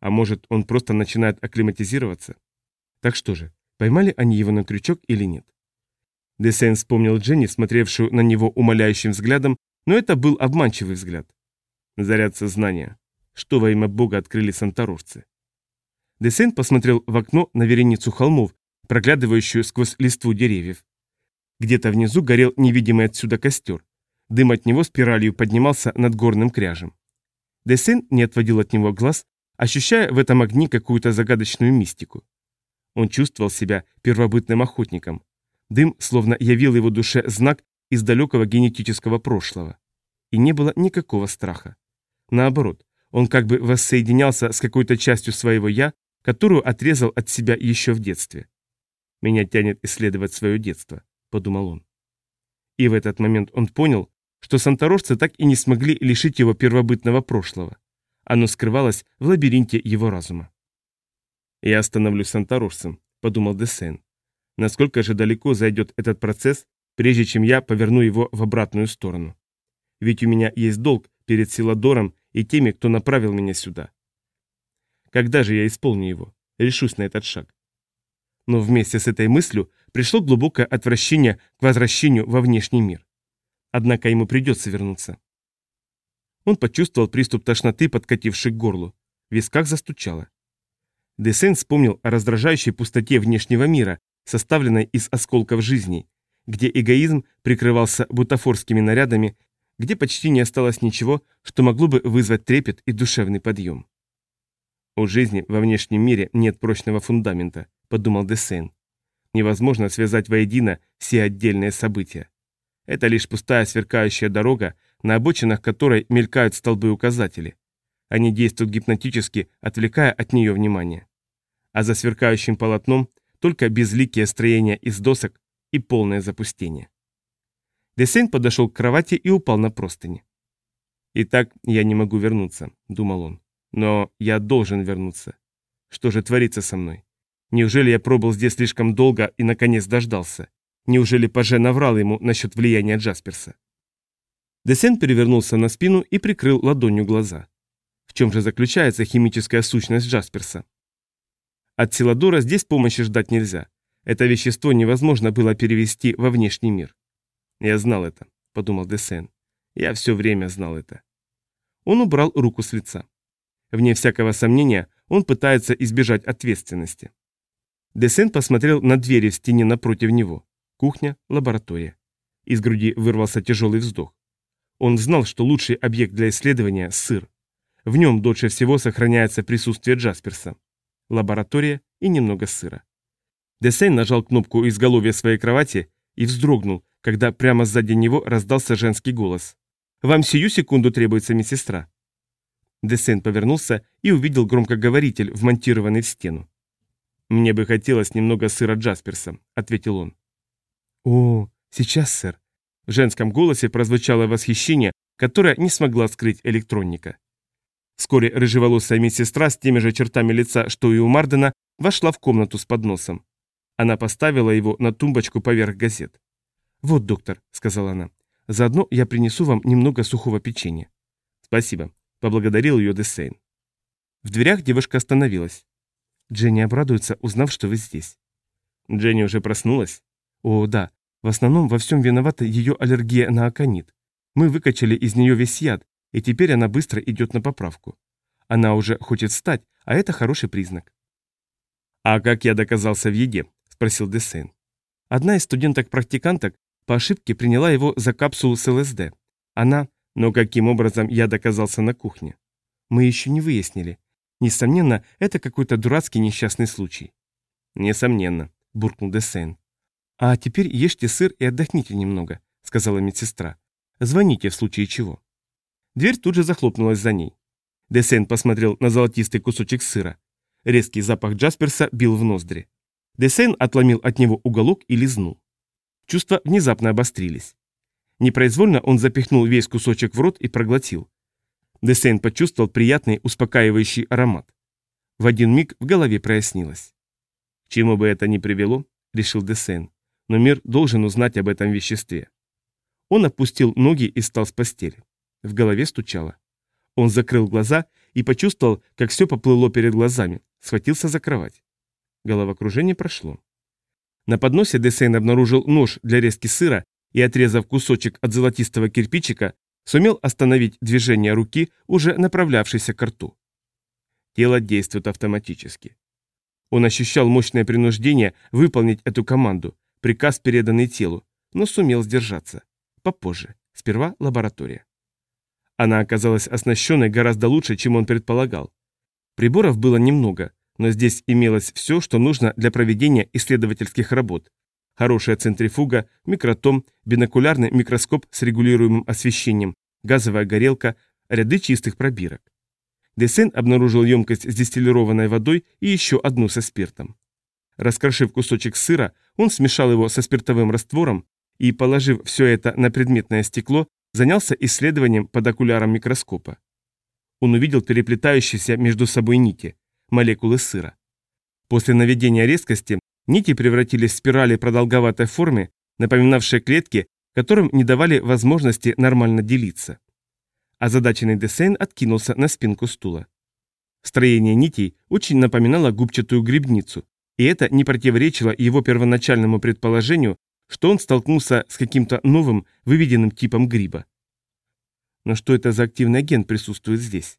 А может, он просто начинает акклиматизироваться? Так что же, Поймали они его на крючок или нет? Десен вспомнил Дженни, смотревшую на него умоляющим взглядом, но это был обманчивый взгляд. Заряд сознания. Что во имя Бога открыли санторовцы? Десен посмотрел в окно на вереницу холмов, проглядывающую сквозь листву деревьев. Где-то внизу горел невидимый отсюда костер. Дым от него спиралью поднимался над горным кряжем. Десен не отводил от него глаз, ощущая в этом огне какую-то загадочную мистику. Он чувствовал себя первобытным охотником. Дым словно явил его душе знак из далекого генетического прошлого. И не было никакого страха. Наоборот, он как бы воссоединялся с какой-то частью своего «я», которую отрезал от себя еще в детстве. «Меня тянет исследовать свое детство», — подумал он. И в этот момент он понял, что санторожцы так и не смогли лишить его первобытного прошлого. Оно скрывалось в лабиринте его разума. «Я становлюсь санторожцем», — подумал Десен. Насколько же далеко зайдет этот процесс, прежде чем я поверну его в обратную сторону. Ведь у меня есть долг перед Силадором и теми, кто направил меня сюда. Когда же я исполню его? Решусь на этот шаг. Но вместе с этой мыслью пришло глубокое отвращение к возвращению во внешний мир. Однако ему придется вернуться. Он почувствовал приступ тошноты, подкативший к горлу. В висках застучало. Десен вспомнил о раздражающей пустоте внешнего мира, составленной из осколков жизни, где эгоизм прикрывался бутафорскими нарядами, где почти не осталось ничего, что могло бы вызвать трепет и душевный подъем. «У жизни во внешнем мире нет прочного фундамента», — подумал Десен. «Невозможно связать воедино все отдельные события. Это лишь пустая сверкающая дорога, на обочинах которой мелькают столбы-указатели. Они действуют гипнотически, отвлекая от нее внимание. А за сверкающим полотном только безликие строения из досок и полное запустение. Десейн подошел к кровати и упал на простыни. «Итак, я не могу вернуться», — думал он. «Но я должен вернуться. Что же творится со мной? Неужели я пробыл здесь слишком долго и наконец дождался? Неужели Паже наврал ему насчет влияния Джасперса?» Десен перевернулся на спину и прикрыл ладонью глаза. В чем же заключается химическая сущность Джасперса? От Силадора здесь помощи ждать нельзя. Это вещество невозможно было перевести во внешний мир. «Я знал это», — подумал Десен. «Я все время знал это». Он убрал руку с лица. Вне всякого сомнения, он пытается избежать ответственности. Десен посмотрел на двери в стене напротив него. Кухня, лаборатория. Из груди вырвался тяжелый вздох. Он знал, что лучший объект для исследования – сыр. В нем дольше всего сохраняется присутствие Джасперса. Лаборатория и немного сыра. Десейн нажал кнопку изголовья своей кровати и вздрогнул, когда прямо сзади него раздался женский голос. «Вам сию секунду требуется медсестра». Десейн повернулся и увидел громкоговоритель, вмонтированный в стену. «Мне бы хотелось немного сыра Джасперса», — ответил он. «О, сейчас, сэр», в женском голосе прозвучало восхищение, которое не смогла скрыть электроника. Вскоре рыжеволосая медсестра с теми же чертами лица, что и у Мардена, вошла в комнату с подносом. Она поставила его на тумбочку поверх газет. «Вот, доктор», — сказала она, — «заодно я принесу вам немного сухого печенья». «Спасибо», — поблагодарил ее Десейн. В дверях девушка остановилась. Дженни обрадуется, узнав, что вы здесь. Дженни уже проснулась? О, да, в основном во всем виновата ее аллергия на аконит. Мы выкачали из нее весь яд, и теперь она быстро идет на поправку. Она уже хочет встать, а это хороший признак. «А как я доказался в еде?» – спросил Десейн. Одна из студенток-практиканток по ошибке приняла его за капсулу с ЛСД. Она... Но каким образом я доказался на кухне? Мы еще не выяснили. Несомненно, это какой-то дурацкий несчастный случай. Несомненно, буркнул Десейн. «А теперь ешьте сыр и отдохните немного», — сказала медсестра. «Звоните в случае чего». Дверь тут же захлопнулась за ней. Десен посмотрел на золотистый кусочек сыра. Резкий запах Джасперса бил в ноздри. Десен отломил от него уголок и лизнул. Чувства внезапно обострились. Непроизвольно он запихнул весь кусочек в рот и проглотил. Десен почувствовал приятный, успокаивающий аромат. В один миг в голове прояснилось. «Чему бы это ни привело», — решил Десен, но мир должен узнать об этом веществе. Он опустил ноги и встал с постели. В голове стучало. Он закрыл глаза и почувствовал, как все поплыло перед глазами, схватился за кровать. Головокружение прошло. На подносе Десейн обнаружил нож для резки сыра и, отрезав кусочек от золотистого кирпичика, сумел остановить движение руки, уже направлявшейся к рту. Тело действует автоматически. Он ощущал мощное принуждение выполнить эту команду, Приказ, переданный телу, но сумел сдержаться. Попозже. Сперва лаборатория. Она оказалась оснащенной гораздо лучше, чем он предполагал. Приборов было немного, но здесь имелось все, что нужно для проведения исследовательских работ. Хорошая центрифуга, микротом, бинокулярный микроскоп с регулируемым освещением, газовая горелка, ряды чистых пробирок. Десен обнаружил емкость с дистиллированной водой и еще одну со спиртом. Раскрошив кусочек сыра, он смешал его со спиртовым раствором и, положив все это на предметное стекло, занялся исследованием под окуляром микроскопа. Он увидел переплетающиеся между собой нити, молекулы сыра. После наведения резкости нити превратились в спирали продолговатой формы, напоминавшие клетки, которым не давали возможности нормально делиться. Озадаченный Десейн откинулся на спинку стула. Строение нитей очень напоминало губчатую грибницу, и это не противоречило его первоначальному предположению, что он столкнулся с каким-то новым, выведенным типом гриба. Но что это за активный агент присутствует здесь?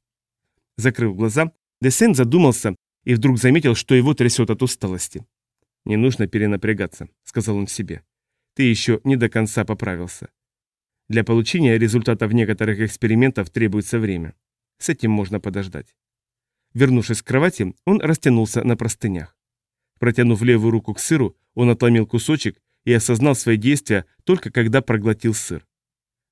Закрыв глаза, Десен задумался и вдруг заметил, что его трясет от усталости. «Не нужно перенапрягаться», — сказал он себе. «Ты еще не до конца поправился. Для получения результатов некоторых экспериментов требуется время. С этим можно подождать». Вернувшись к кровати, он растянулся на простынях. Протянув левую руку к сыру, он отломил кусочек и осознал свои действия только когда проглотил сыр.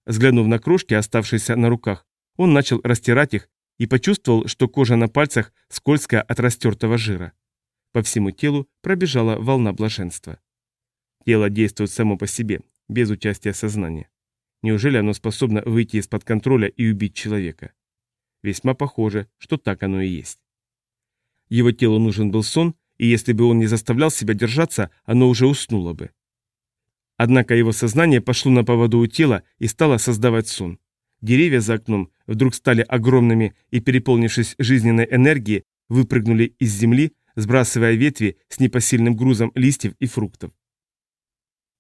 Взглянув на крошки, оставшиеся на руках, он начал растирать их и почувствовал, что кожа на пальцах скользкая от растертого жира. По всему телу пробежала волна блаженства. Тело действует само по себе, без участия сознания. Неужели оно способно выйти из-под контроля и убить человека? Весьма похоже, что так оно и есть. Его телу нужен был сон, и если бы он не заставлял себя держаться, оно уже уснуло бы. Однако его сознание пошло на поводу у тела и стало создавать сон. Деревья за окном вдруг стали огромными и, переполнившись жизненной энергией, выпрыгнули из земли, сбрасывая ветви с непосильным грузом листьев и фруктов.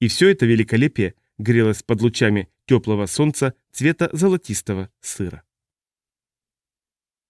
И все это великолепие грелось под лучами теплого солнца цвета золотистого сыра.